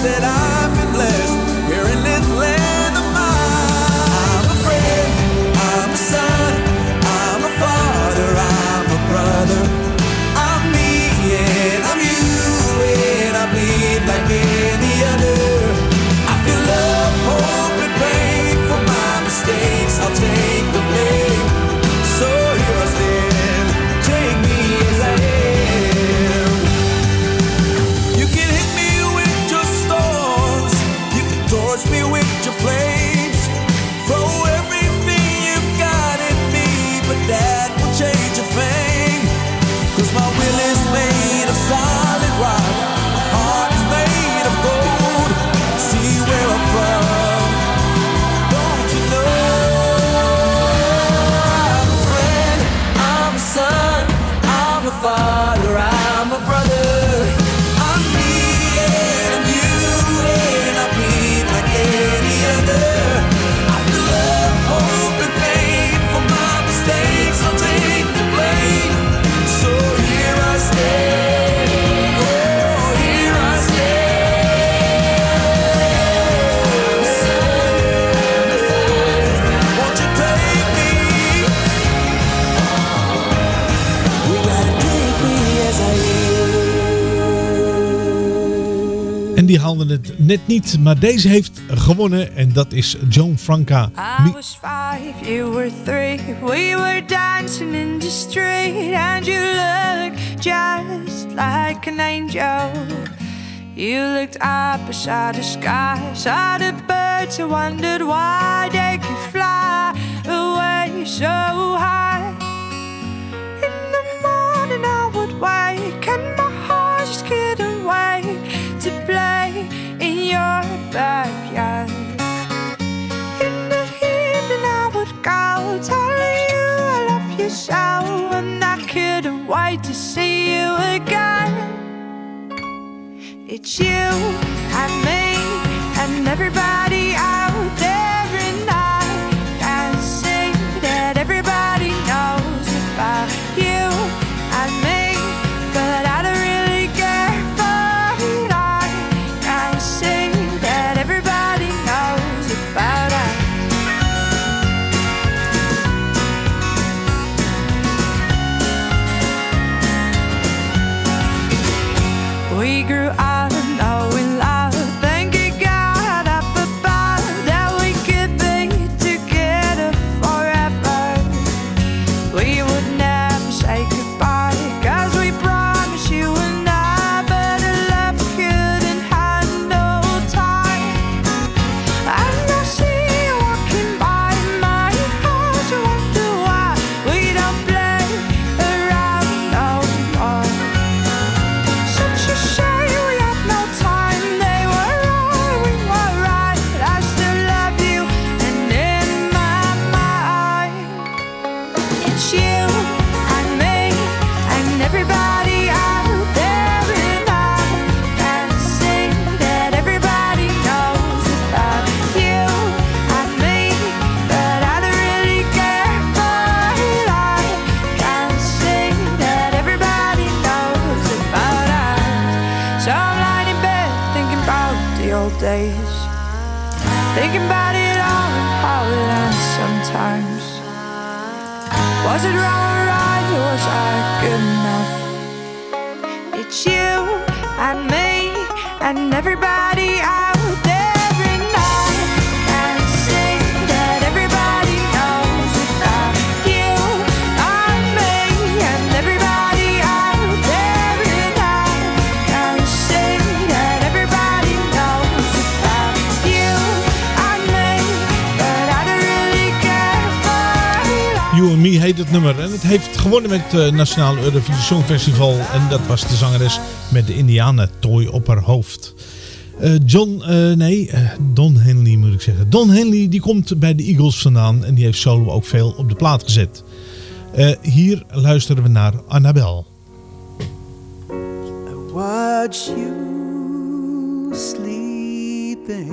that I've net niet, maar deze heeft gewonnen en dat is Joan Franca. I was five, you were three. We were dancing in the street, and you looked just like an angel. You looked up beside the sky, saw the birds, and wondered why they you was I good enough? It's you and me and everybody En het heeft gewonnen met het Nationaal Eurovisie Songfestival. En dat was de zangeres met de indianentooi op haar hoofd. Eh, John, eh, nee, eh, Don Henley moet ik zeggen. Don Henley die komt bij de Eagles vandaan en die heeft solo ook veel op de plaat gezet. Eh, hier luisteren we naar Annabel. Watch you sleeping.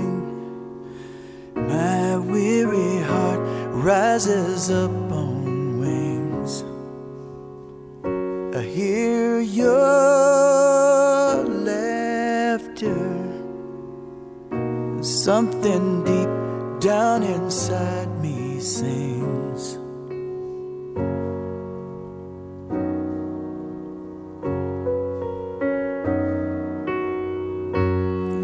My weary heart rises up I hear your laughter. Something deep down inside me sings.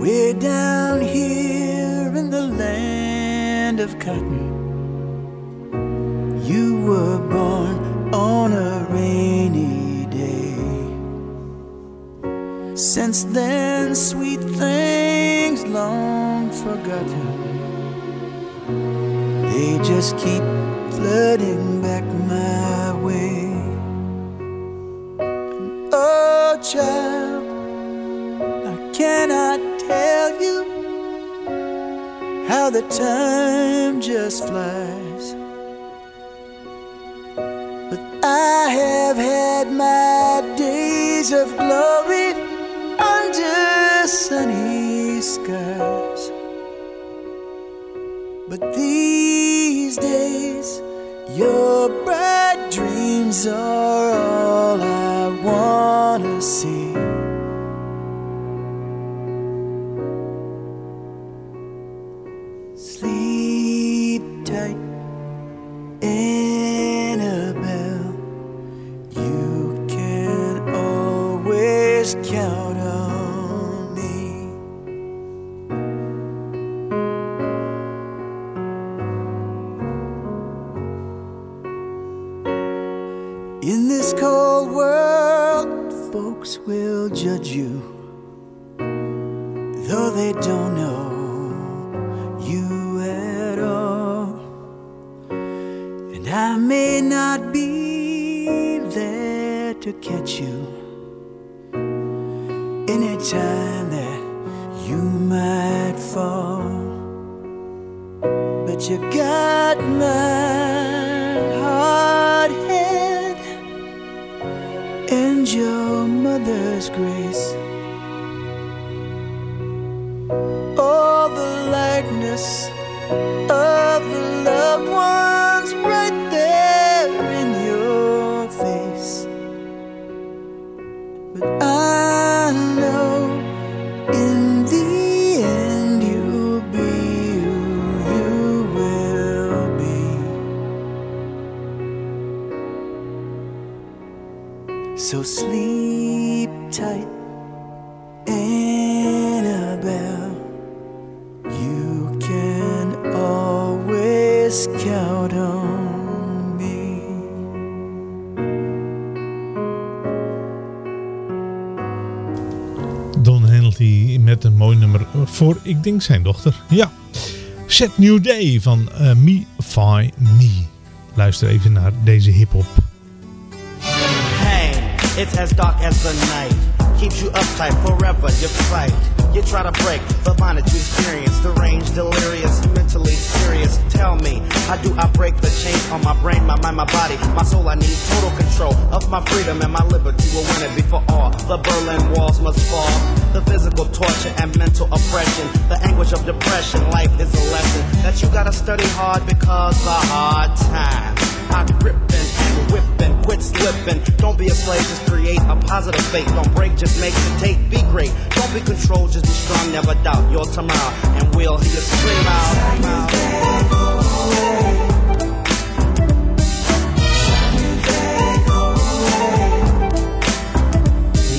Way down here in the land of cotton, you were born on a Since then, sweet things long forgotten, they just keep flooding back my way. Oh, child, I cannot tell you how the time just flies. But I have had my days of glory under sunny skies. But these days, your bright dreams are all I wanna see. Sleep tight, folks will judge you, though they don't know you at all. And I may not be there to catch you anytime that you might fall. But you got my heart. And your mother's grace. All the likeness of the loved ones right there in your face. But I So sleep tight, Annabelle. You can always count on me. Don Henley met een mooi nummer voor, ik denk, zijn dochter. Ja. Set New Day van eh, Me Fi Me. Luister even naar deze hip-hop. It's as dark as the night. Keeps you uptight forever, you fight. You try to break the bondage you experience, deranged, delirious, mentally serious. Tell me, how do I break the chains on my brain, my mind, my body, my soul? I need total control of my freedom and my liberty will win it before all. The Berlin walls must fall. The physical torture and mental oppression, the anguish of depression. Life is a lesson that you gotta study hard because the hard times I grip and, and whip and quit slipping. Don't be a slave, just create a positive fate. Don't break, just make the tape. Be great. Don't be controlled, just be strong. Never doubt your tomorrow, and we'll hear you scream out.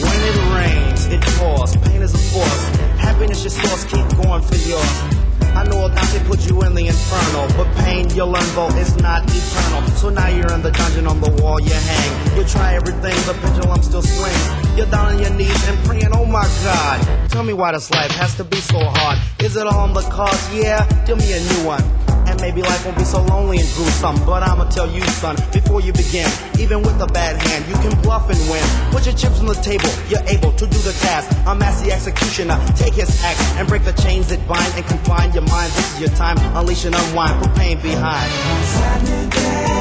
When it rains, it pours. Pain is a force. Happiness your source. Keep going for yours. I know Dante put you in the inferno, but pain you'll learn is not eternal. So now you're in the dungeon on the wall you hang. You try everything, the pendulum still swings. You're down on your knees and praying, oh my God. Tell me why this life has to be so hard. Is it all on the cards? Yeah, give me a new one. Maybe life won't be so lonely and gruesome. But I'ma tell you, son, before you begin, even with a bad hand, you can bluff and win. Put your chips on the table, you're able to do the task. I'm as the executioner, take his axe and break the chains that bind and confine your mind. This is your time, unleash and unwind, put pain behind.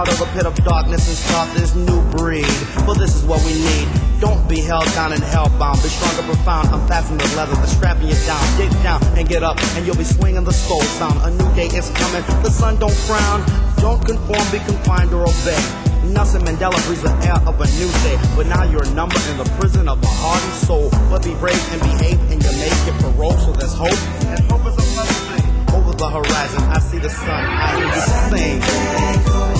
Out of a pit of darkness and start this new breed. For this is what we need. Don't be held down and hellbound. Be strong and profound. Unfasten the leather that's strapping you down. Dig down and get up, and you'll be swinging the soul sound. A new day is coming. The sun don't frown. Don't conform, be confined or obey. Nelson Mandela breathes the air of a new day. But now you're a number in the prison of a heart and soul. But be brave and behave, and you make your parole. So there's hope, and hope is a blessing. Over the horizon, I see the sun. I hear you sing.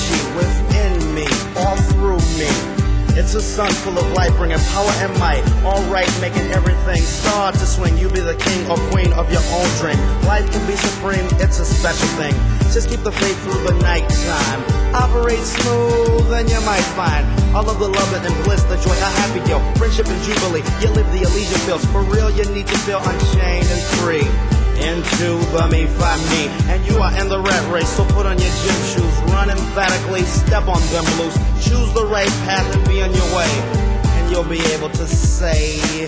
It's a sun full of light, bringing power and might. All right, making everything start to swing. You be the king or queen of your own dream. Life can be supreme, it's a special thing. Just keep the faith through the night time. Operate smooth, and you might find all of the love and bliss, the joy, a happy deal, friendship and jubilee. You live the Elysian fields. For real, you need to feel unchained and free into the me find me. And you are in the rat race so put on your gym shoes. Run emphatically step on them loose. Choose the right path and be on your way. And you'll be able to say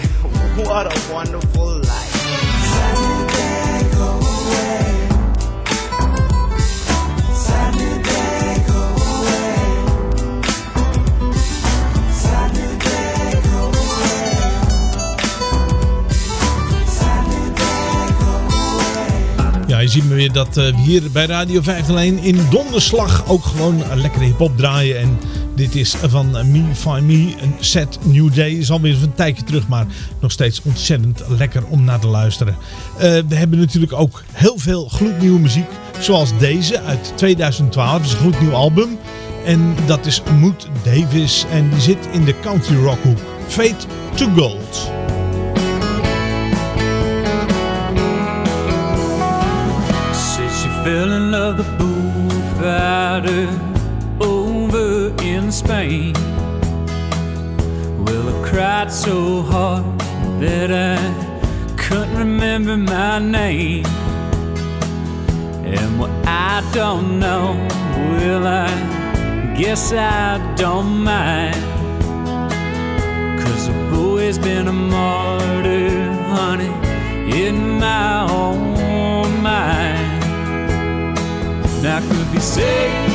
what a wonderful life je ziet me weer dat eh, we hier bij Radio 501 in donderslag ook gewoon een lekkere hip-hop draaien. En dit is van Me Find Me, een set New Day. Is alweer een tijdje terug, maar nog steeds ontzettend lekker om naar te luisteren. Eh, we hebben natuurlijk ook heel veel gloednieuwe muziek, zoals deze uit 2012. Het is een gloednieuw album. En dat is Mood Davis en die zit in de country rock hoek. Fate to Gold. Fell in love a bullfighter over in Spain. Well, I cried so hard that I couldn't remember my name. And what I don't know, well, I guess I don't mind. Cause I've always been a martyr, honey, in my own mind. And I could be saved.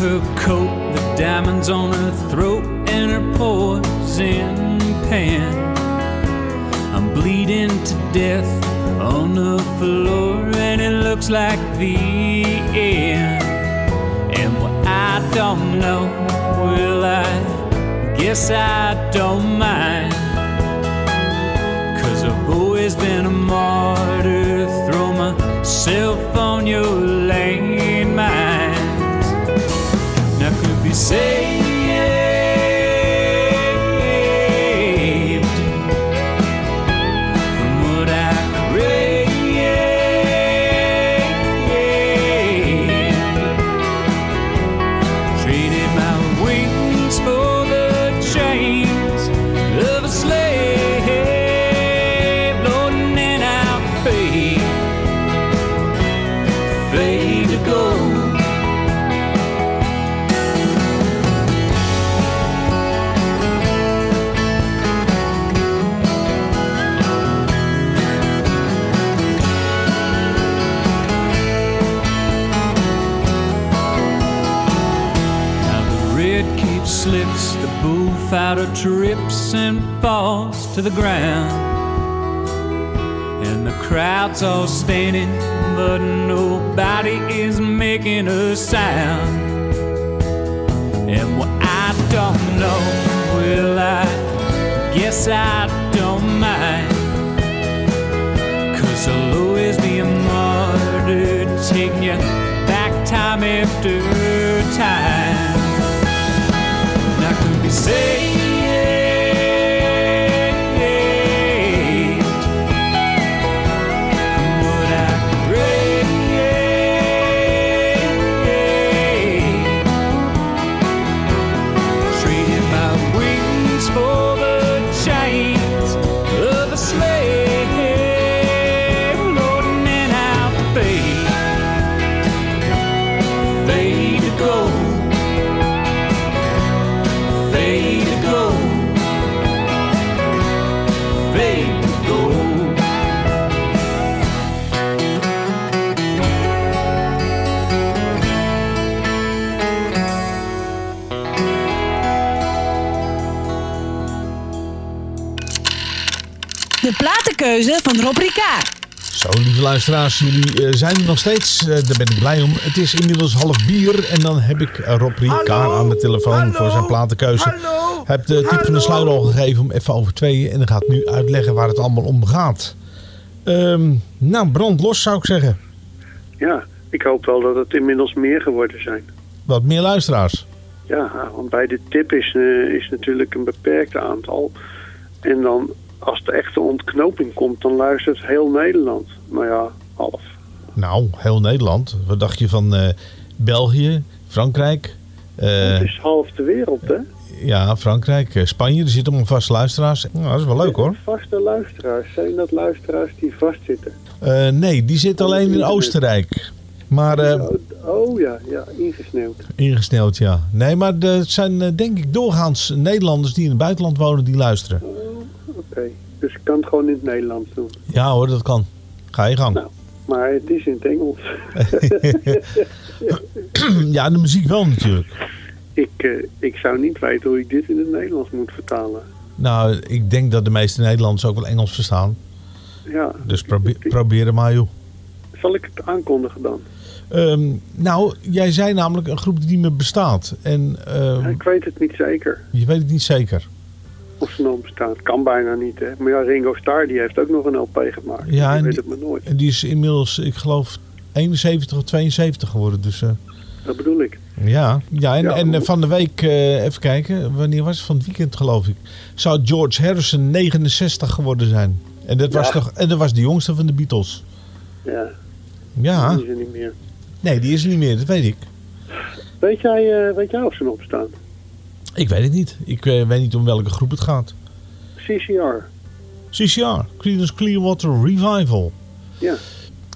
Her coat, the diamonds on her throat, and her poison pen. I'm bleeding to death on the floor, and it looks like the end. And what I don't know, will I guess I don't mind. Cause I've always been a martyr, throw myself on your land. say falls to the ground. And the crowd's all standing, but nobody is making a sound. And what I don't know, well, I guess I don't mind. Cause I'll always be a martyr, taking you back time after time. And I could be saved. Luisteraars, jullie eh, zijn er nog steeds. Eh, daar ben ik blij om. Het is inmiddels half bier en dan heb ik eh, Rob Ricard aan de telefoon voor zijn platenkeuze. Heb de tip van de sluier al gegeven om even over tweeën en dan gaat nu uitleggen waar het allemaal om gaat. Ehm, nou, brand los zou ik zeggen. Ja, ik hoop wel dat het inmiddels meer geworden zijn. Wat meer luisteraars. Ja, want bij de tip is, is natuurlijk een beperkt aantal. En dan, als de echte ontknoping komt, dan luistert heel Nederland. Nou ja, half. Nou, heel Nederland. Wat dacht je van eh, België, Frankrijk? eh, Het is half de wereld, hè? ja, Frankrijk, eh, Spanje. Er zitten allemaal vaste luisteraars. Nou, dat is wel leuk hoor. Vaste luisteraars. Zijn dat luisteraars die vastzitten? Eh, nee, die zit alleen in Oostenrijk. Maar eh, Oh ja, ja, ingesneeuwd. ingesneld, ja. Nee, maar er zijn denk ik doorgaans Nederlanders die in het buitenland wonen die luisteren. Dus ik kan het gewoon in het Nederlands doen. Ja hoor, dat kan. Ga je gang. Maar het is in het Engels. ja, de muziek wel natuurlijk. ik, eh, ik zou niet weten hoe ik dit in het Nederlands moet vertalen. Nou, ik denk dat de meeste Nederlanders ook wel Engels verstaan. Ja, Dus probeer, probeer het maar joh. zal ik het aankondigen dan? Ehm, nou, jij zei namelijk een groep die niet meer bestaat. En ehm, Ik weet het niet zeker. je weet het niet zeker. Of ze nog bestaat. Kan bijna niet, hè. Maar ja, Ringo Starr die heeft ook nog een LP gemaakt. Ja, en weet die- het maar nooit. En die is inmiddels, ik geloof, 71 of 72 geworden. Dus eh, Dat bedoel ik. ja. ja, en, Ja, en van de week, eh, even kijken, wanneer was het? Van het weekend geloof ik. Zou George Harrison 69 geworden zijn. En dat was, toch, en dat was de jongste van de Beatles. Ja, Ja, die is er niet meer. nee, die is er niet meer, dat weet ik. Weet jij, eh, weet jij of ze nog bestaan? Ik weet het niet. Ik eh, weet niet om welke groep het gaat. CCR. CCR, Creedence Clearwater Revival. Ja.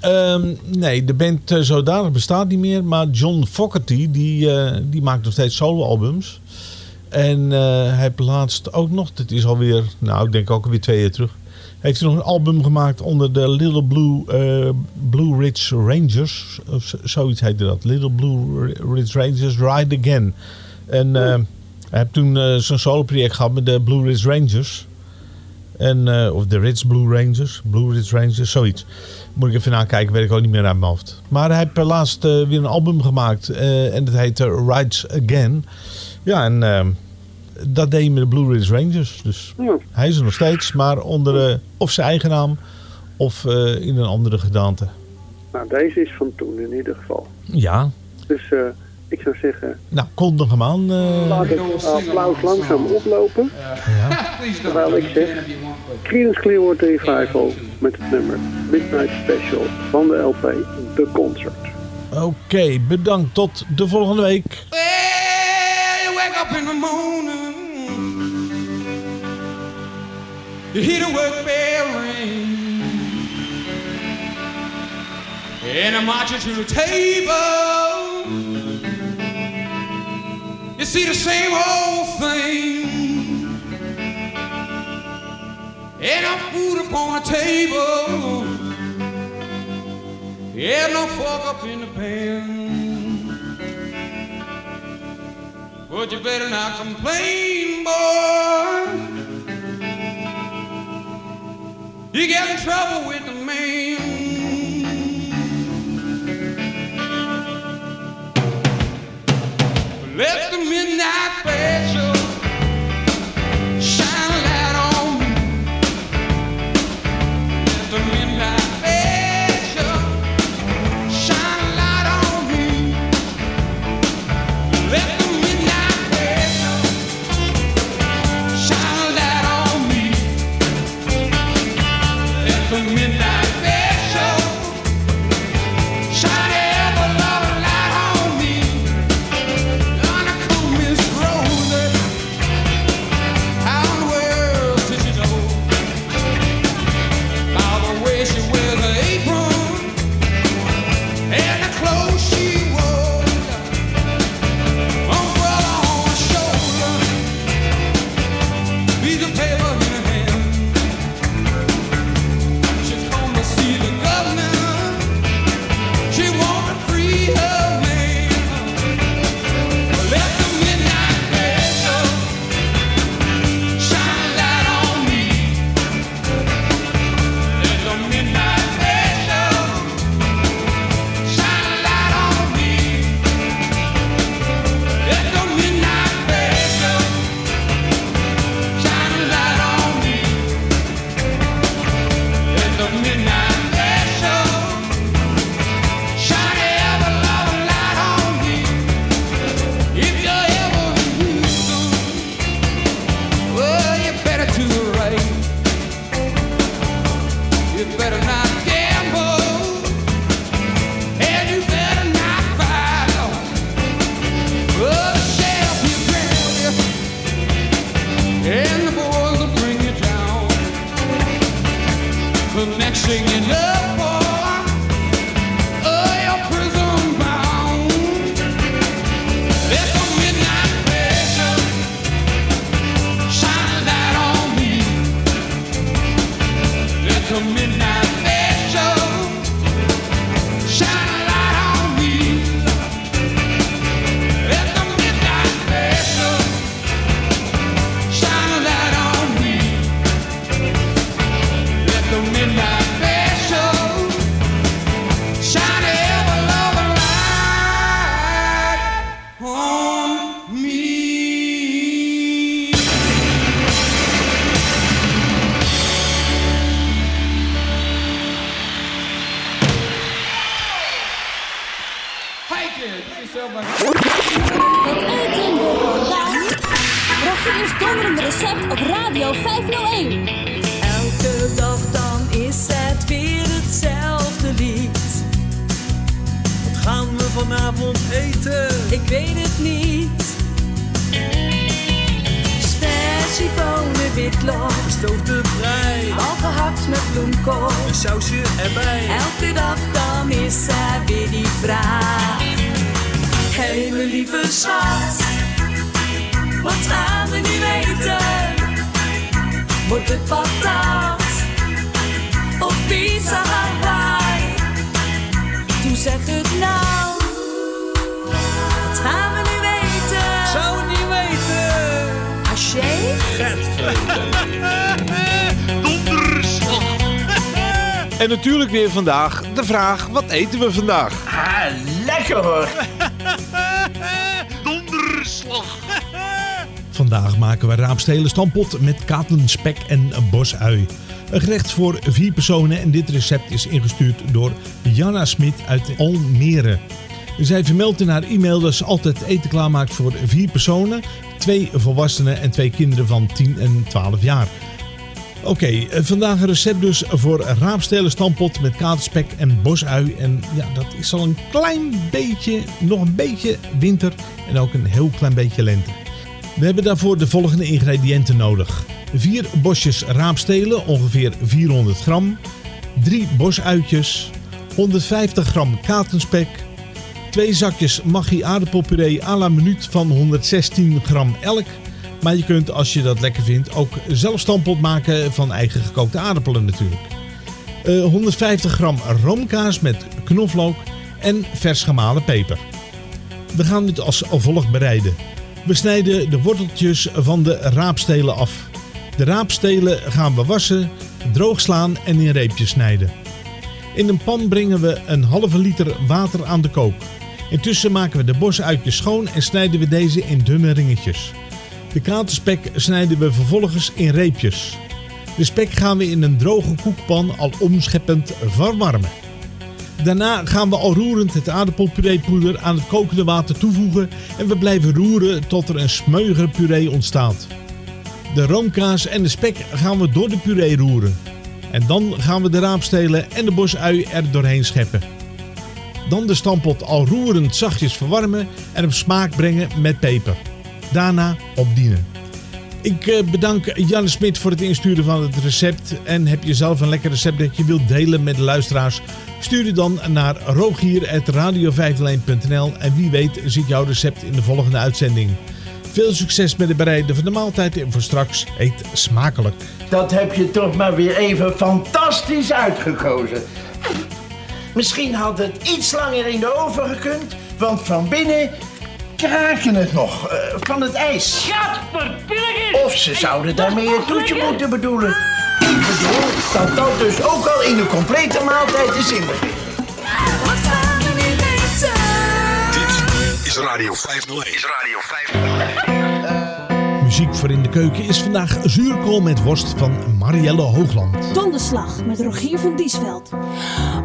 Ehm, nee, de band eh, zodanig bestaat niet meer. Maar John Fogerty, die, eh, die maakt nog steeds soloalbums. En eh, hij heeft laatst ook nog, dat is alweer, nou ik denk ook alweer twee jaar terug. Heeft hij nog een album gemaakt onder de Little Blue, Blue Ridge Rangers. Of zoiets heette dat. Little Blue Ridge Rangers Ride Again. En hij heeft toen eh, zo'n solo-project gehad met de Blue Ridge Rangers. En, eh, of de Ridge Blue Rangers. Blue Ridge Rangers, zoiets. Moet ik even nakijken, weet ik ook niet meer uit mijn hoofd. Maar hij heeft laatst eh, weer een album gemaakt. en dat heet Rides Again. Ja, en eh, dat deed hij met de Blue Ridge Rangers. Dus hij is er nog steeds, maar onder of zijn eigen naam of in een andere gedaante. Nou, deze is van toen in ieder geval. Ja, Dus ik zou zeggen, nou, kondig hem aan. eh. laat het applaus langzaam oplopen. Terwijl ik zeg, Creedence Clearwater Revival met het nummer Midnight Special van de LP The Concert. Oké, bedankt. Tot de volgende week. you wake up in the morning You hear the work bell ring. And I'm marching to the table. You see the same old thing. And I'm food upon the table. Yeah, no fork up in the pan. But you better not complain, boy. You get in trouble with the man. Let the midnight special 501. Elke dag dan is het weer hetzelfde lied. Wat gaan we vanavond eten? Ik weet het niet. Spersiebonen, witlof, Gestoofde brei, al gehakt met bloemkool. een sausje erbij. Elke dag dan is er weer die vraag. Hé mijn lieve schat, wat gaan we nu eten? Wordt het patat of pizza Hawaii? Toen zeg het nou, wat gaan we nu eten? Zou het niet weten. Haché? Donderslag. En natuurlijk weer vandaag de vraag: wat eten we vandaag? Ah, lekker hoor. Vandaag maken we raapstelen stampot met katenspek en bosui. Een gerecht voor vier personen en dit recept is ingestuurd door Janna Smit uit Almere. Zij vermeldt in haar e-mail dat ze altijd eten klaarmaakt voor vier personen, twee volwassenen en twee kinderen van 10 en 12 jaar. Oké, eh, vandaag een recept dus voor raapstelen stampot met katerspek en bosui. En ja, dat is al een klein beetje, nog een beetje winter en ook een heel klein beetje lente. We hebben daarvoor de volgende ingrediënten nodig. 4 bosjes raapstelen, ongeveer 400 gram. 3 bosuitjes. 150 gram katenspek. 2 zakjes Maggi aardappelpuree à la minuut van 116 gram elk. Maar je kunt als je dat lekker vindt ook zelf stampot maken van eigen gekookte aardappelen natuurlijk. Eh, 150 gram roomkaas met knoflook en vers gemalen peper. We gaan dit als volgt bereiden. We snijden de worteltjes van de raapstelen af. De raapstelen gaan we wassen, droog slaan en in reepjes snijden. In een pan brengen we een halve liter water aan de kook. Intussen maken we de bosuitjes schoon en snijden we deze in dunne ringetjes. De katerspek snijden we vervolgens in reepjes. De spek gaan we in een droge koekpan al omscheppend verwarmen. Daarna gaan we al roerend het aardappelpureepoeder aan het kokende water toevoegen en we blijven roeren tot er een smeuige puree ontstaat. De roomkaas en de spek gaan we door de puree roeren. En dan gaan we de raapstelen en de bosui er doorheen scheppen. Dan de stampot al roerend zachtjes verwarmen en op smaak brengen met peper. Daarna opdienen. Ik eh, bedank Janne Smit voor het insturen van het recept. En heb je zelf een lekker recept dat je wilt delen met de luisteraars? Stuur het dan naar rogier.radio501.nl en wie weet zit jouw recept in de volgende uitzending. Veel succes met het bereiden van de maaltijd en voor straks eet smakelijk. Dat heb je toch maar weer even fantastisch uitgekozen. Misschien had het iets langer in de oven gekund, want van binnen kraak je het nog eh, van het ijs. Of ze zouden daarmee het toetje moeten bedoelen. Ik bedoel dat dat dus ook al in de complete maaltijd is inbegrepen. Dit is Radio 501. Is Radio 501. Muziek voor in de keuken is vandaag zuurkool met worst van Marielle Hoogland. Donderslag met Rogier van Diesveld.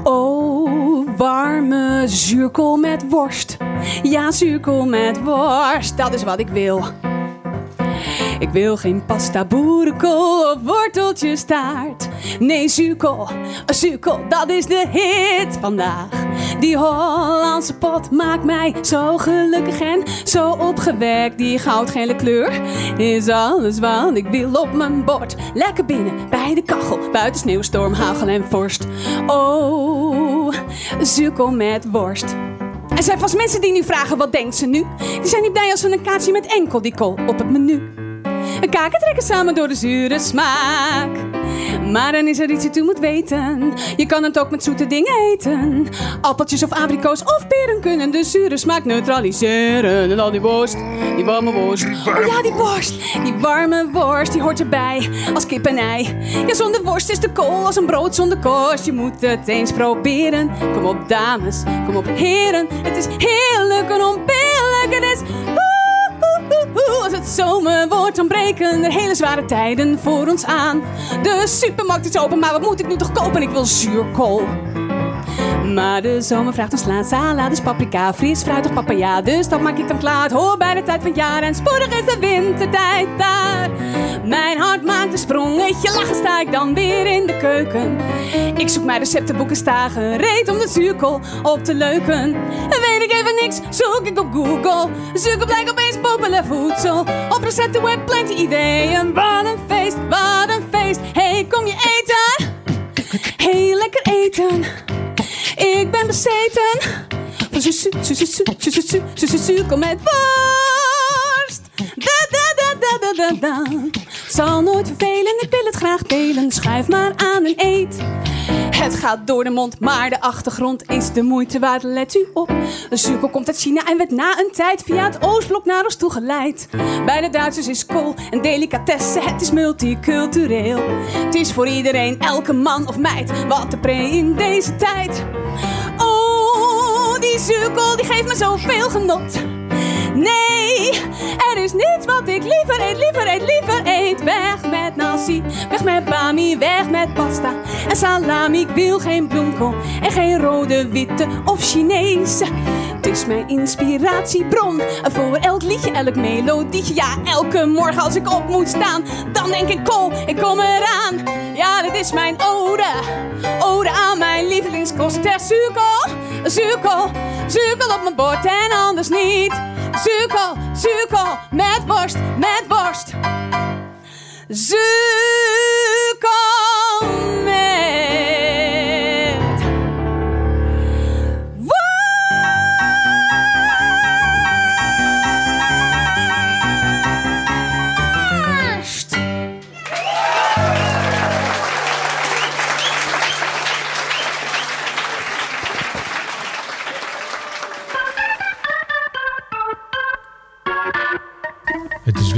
Oh, warme zuurkool met worst. Ja, zuurkool met worst, dat is wat ik wil. Ik wil geen pasta, boerenkool of worteltjes taart. Nee, zuurkool, zuurkool, dat is de hit vandaag. Die Hollandse pot maakt mij zo gelukkig en zo opgewekt. Die goudgele kleur is alles wat ik wil op mijn bord. Lekker binnen, bij de kachel, buiten sneeuwstorm, hagel en vorst. Oh, zuurkool met worst. Er zijn vast mensen die nu vragen, wat denkt ze nu? Die zijn niet blij als ze een kaartje met enkel die kool op het menu. En kaken trekken samen door de zure smaak. Maar dan is er iets je toe moet weten. Je kan het ook met zoete dingen eten. Appeltjes of abrikoos of peren kunnen de zure smaak neutraliseren. En al die worst, die warme worst. Oh ja, die worst, die warme worst, die hoort erbij. Als kip en ei. Ja, zonder worst is de kool als een brood zonder kost. Je moet het eens proberen. Kom op dames, kom op heren. Het is heerlijk en onbillijk. Het is... Als het zomer wordt, dan breken er hele zware tijden voor ons aan. De supermarkt is open, maar wat moet ik nu toch kopen? Ik wil zuurkool. Maar de zomer vraagt om sla, salades, paprika, fris, fruitig papaya. Dus dat maak ik dan klaar. Het hoort bij de tijd van het jaar en spoedig is de wintertijd daar. Mijn hart maakt een sprongetje, lachen sta ik dan weer in de keuken. Ik zoek mijn receptenboeken, sta gereed om de zuurkool op te leuken. En weet ik even niks, zoek ik op Google. Zuurkool blijkt opeens populair voedsel. Op receptenweb plenty ideeën. Wat een feest, wat een feest. Hey, kom je eten? Heel lekker eten. Ik ben bezeten van zu- zu- zu- zu- zu- zu- zu- zu- zu- da. Zal nooit vervelen, ik wil het graag delen. Schuif maar aan en eet. Het gaat door de mond, maar de achtergrond is de moeite waard. Let u op. De zuurkool komt uit China en werd na een tijd via het Oostblok naar ons toegeleid. Bij de Duitsers is kool een delicatesse, het is multicultureel. Het is voor iedereen, elke man of meid, wat te pre in deze tijd. Oh, die zuurkool die geeft me zoveel genot. Nee, er is niets wat ik liever eet, liever eet, liever eet. Weg met nasi, weg met bami, weg met pasta en salami. Ik wil geen bloemkool en geen rode, witte of Chinese. Het is mijn inspiratiebron voor elk liedje, elk melodietje. Ja, elke morgen als ik op moet staan, dan denk ik kool, ik kom eraan. Ja, dit is mijn ode. Ode aan mijn lievelingskost ter zuurkool. Zuurkool, zuurkool op mijn bord en anders niet. Zuurkool, zuurkool, met worst, met worst. Zuurkool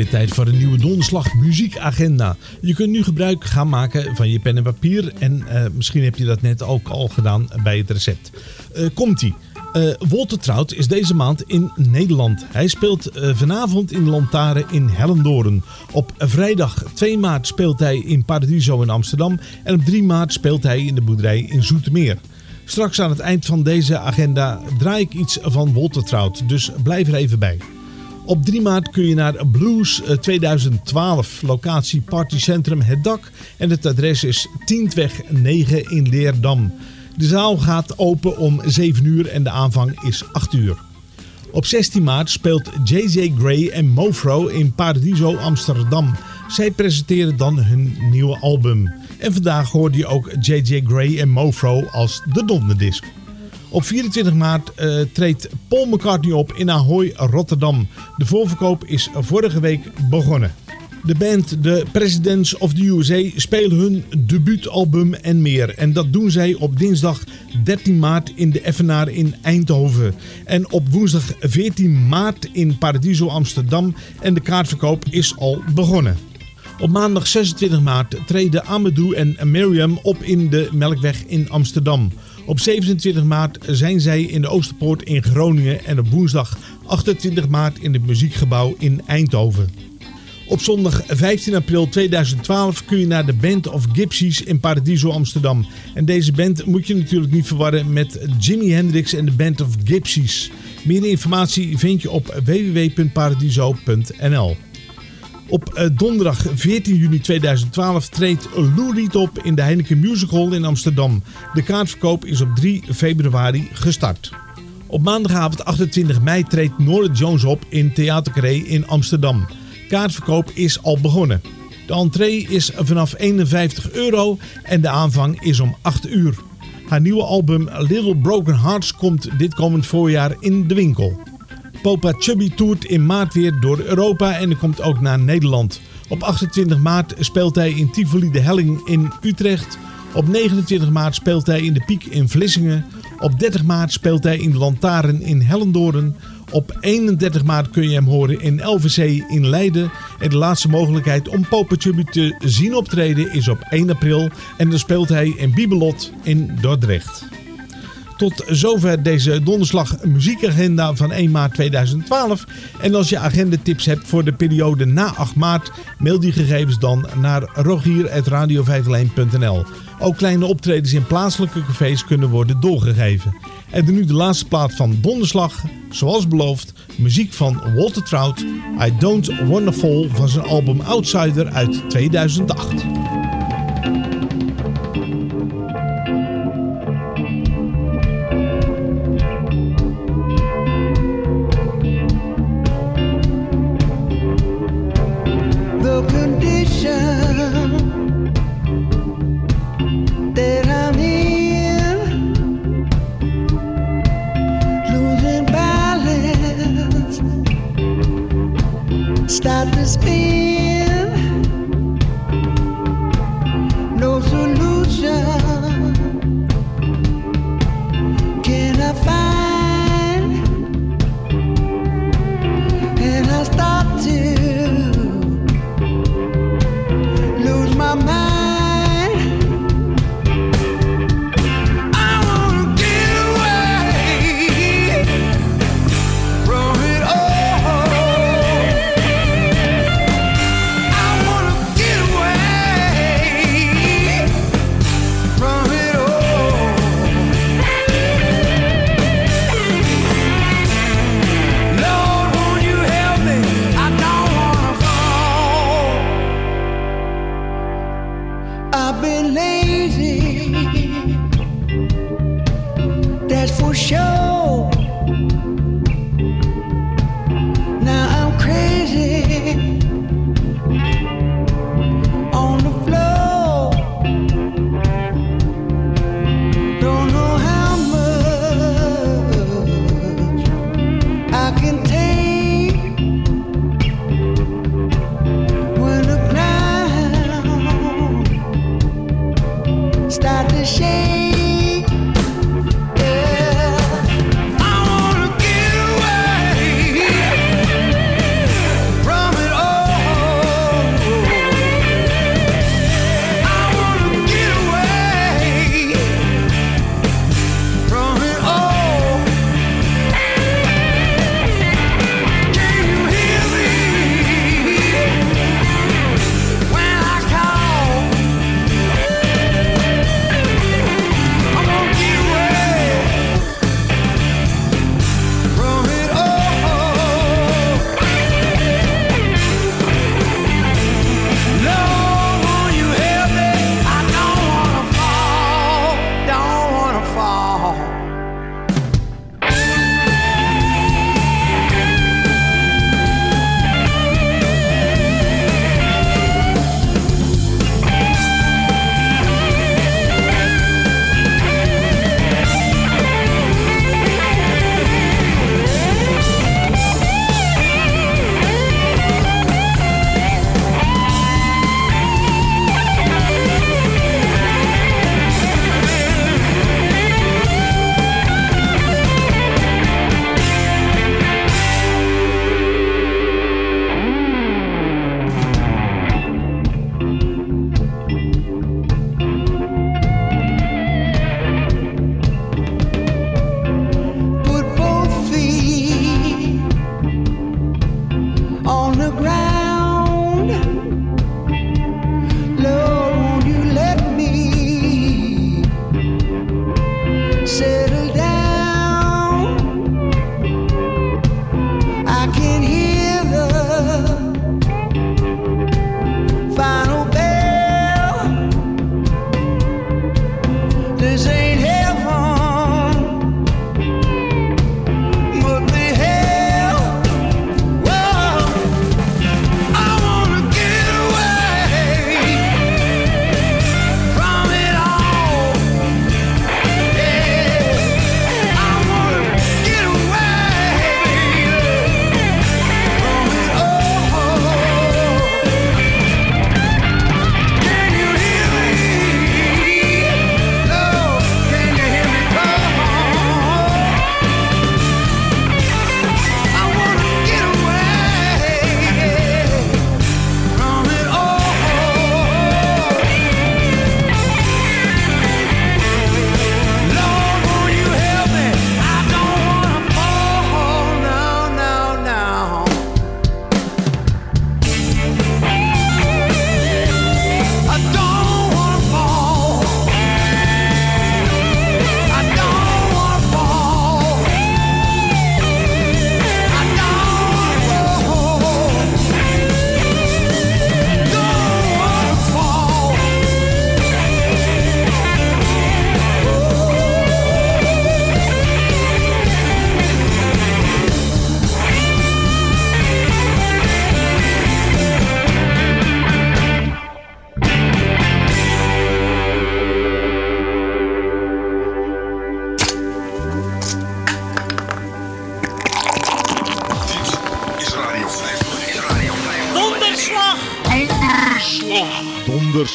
tijd voor een nieuwe donderslag muziekagenda. Je kunt nu gebruik gaan maken van je pen en papier. En eh, misschien heb je dat net ook al gedaan bij het recept. Eh, Komt-ie. Wolter Trout is deze maand in Nederland. Hij speelt vanavond in de Lantaren in Hellendoorn. Op vrijdag 2 maart speelt hij in Paradiso in Amsterdam. En op 3 maart speelt hij in de boerderij in Zoetermeer. Straks aan het eind van deze agenda draai ik iets van Wolter Trout. Dus blijf er even bij. Op 3 maart kun je naar Blues eh, 2012, locatie Partycentrum Het Dak. En het adres is Tientweg 9 in Leerdam. De zaal gaat open om 7 uur en de aanvang is 8 uur. Op 16 maart speelt JJ Gray en Mofro in Paradiso Amsterdam. Zij presenteren dan hun nieuwe album. En vandaag hoorde je ook JJ Gray en Mofro als de donderdisc. Op 24 maart eh, treedt Paul McCartney op in Ahoy, Rotterdam. De voorverkoop is vorige week begonnen. De band The Presidents of the USA spelen hun debuutalbum en meer. En dat doen zij op dinsdag 13 maart in de Effenaar in Eindhoven. En op woensdag 14 maart in Paradiso Amsterdam. En de kaartverkoop is al begonnen. Op maandag 26 maart treden Amadou en Miriam op in de Melkweg in Amsterdam. Op 27 maart zijn zij in de Oosterpoort in Groningen en op woensdag 28 maart in het Muziekgebouw in Eindhoven. Op zondag 15 april 2012 kun je naar de Band of Gypsies in Paradiso Amsterdam. En deze band moet je natuurlijk niet verwarren met Jimi Hendrix en de Band of Gypsies. Meer informatie vind je op www.paradiso.nl. Op eh, donderdag 14 juni 2012 treedt Lou Reed op in de Heineken Music Hall in Amsterdam. De kaartverkoop is op 3 februari gestart. Op maandagavond 28 mei treedt Norah Jones op in Theater Carré in Amsterdam. Kaartverkoop is al begonnen. De entree is vanaf 51 euro en de aanvang is om 8 uur. Haar nieuwe album Little Broken Hearts komt dit komend voorjaar in de winkel. Popa Chubby toert in maart weer door Europa en komt ook naar Nederland. Op 28 maart speelt hij in Tivoli de Helling in Utrecht. Op 29 maart speelt hij in de Piek in Vlissingen. Op 30 maart speelt hij in de Lantaren in Hellendoorn. Op 31 maart kun je hem horen in LVC in Leiden. En de laatste mogelijkheid om Popa Chubby te zien optreden is op 1 april. En dan speelt hij in Bibelot in Dordrecht. Tot zover deze donderslag muziekagenda van 1 maart 2012. En als je agendatips hebt voor de periode na 8 maart, mail die gegevens dan naar rogier.radio501.nl. Ook kleine optredens in plaatselijke cafés kunnen worden doorgegeven. En dan nu de laatste plaat van donderslag, zoals beloofd, muziek van Walter Trout, I Don't Wanna Fall van zijn album Outsider uit 2008.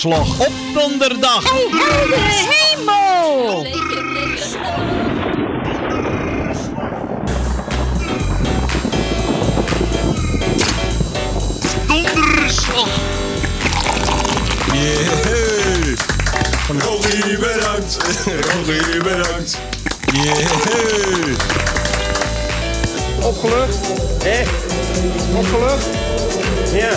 Donderslag op donderdag. Hey, heldere hemel! Donderslag! Yeah. Rogie, bedankt. Rogie, bedankt. Yeah. Opgelucht? Hé? Opgelucht? Ja.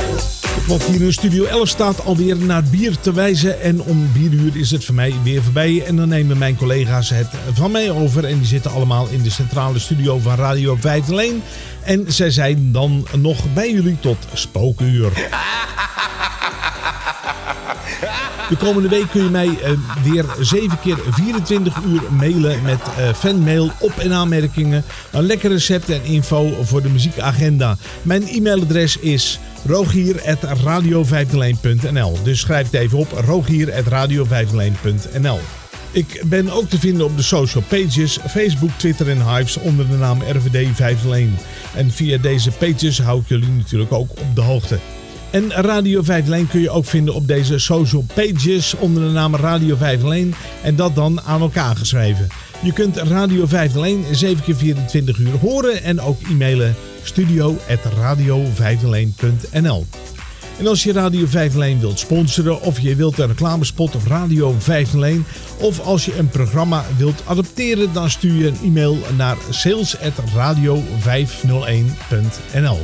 Want hier in Studio 11 staat alweer naar bier te wijzen. En om bieruur is het voor mij weer voorbij. En dan nemen mijn collega's het van mij over. En die zitten allemaal in de centrale studio van Radio 501. En zij zijn dan nog bij jullie tot spookuur. De komende week kun je mij eh, weer 7 keer 24 uur mailen met eh, fanmail, op- en aanmerkingen. Een lekker recept en info voor de muziekagenda. Mijn e-mailadres is rogier.radio501.nl Dus schrijf het even op, rogier.radio501.nl ik ben ook te vinden op de social pages, Facebook, Twitter en Hives onder de naam RVD 501. En via deze pages hou ik jullie natuurlijk ook op de hoogte. En Radio 501 kun je ook vinden op deze social pages onder de naam Radio 501 en dat dan aan elkaar geschreven. Je kunt Radio 501 7 keer 24 uur horen en ook e-mailen studio.radio501.nl en als je Radio 501 wilt sponsoren of je wilt een reclamespot op Radio 501 of als je een programma wilt adopteren, dan stuur je een e-mail naar sales@radio501.nl.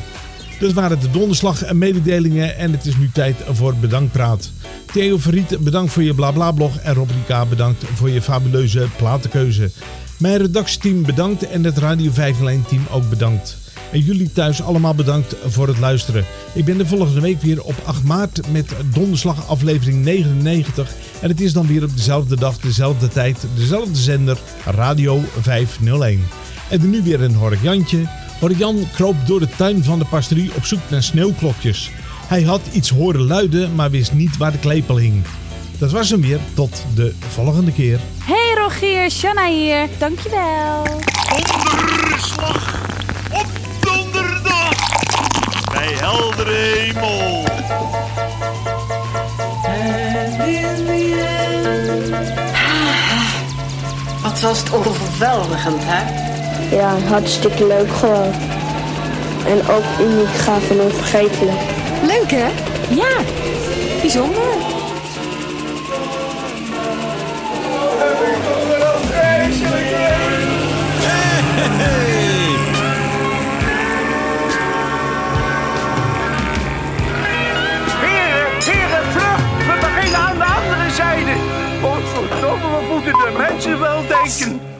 Dat waren de donderslag en mededelingen en het is nu tijd voor bedankpraat. Theo Verriet, bedankt voor je blablablog en Robrika bedankt voor je fabuleuze platenkeuze. Mijn redactieteam bedankt en het Radio 501 team ook bedankt. En jullie thuis allemaal bedankt voor het luisteren. Ik ben de volgende week weer op 8 maart met donderslag aflevering 99. En het is dan weer op dezelfde dag, dezelfde tijd, dezelfde zender, Radio 501. En nu weer een Hork-Jantje. Hork-Jan kroop door de tuin van de pastorie op zoek naar sneeuwklokjes. Hij had iets horen luiden, maar wist niet waar de klepel hing. Dat was hem weer. Tot de volgende keer. Hey Rogier, Shanna hier. Dankjewel. Donderslag op donderdag bij heldere hemel. Wat was het overweldigend, hè? Ja, hartstikke leuk gewoon. En ook uniek, gaaf en onvergetelijk. Leuk hè? Ja, bijzonder. Heren, heren, vlug! We beginnen aan de andere zijde. Godverdomme, wat moeten de mensen wel denken?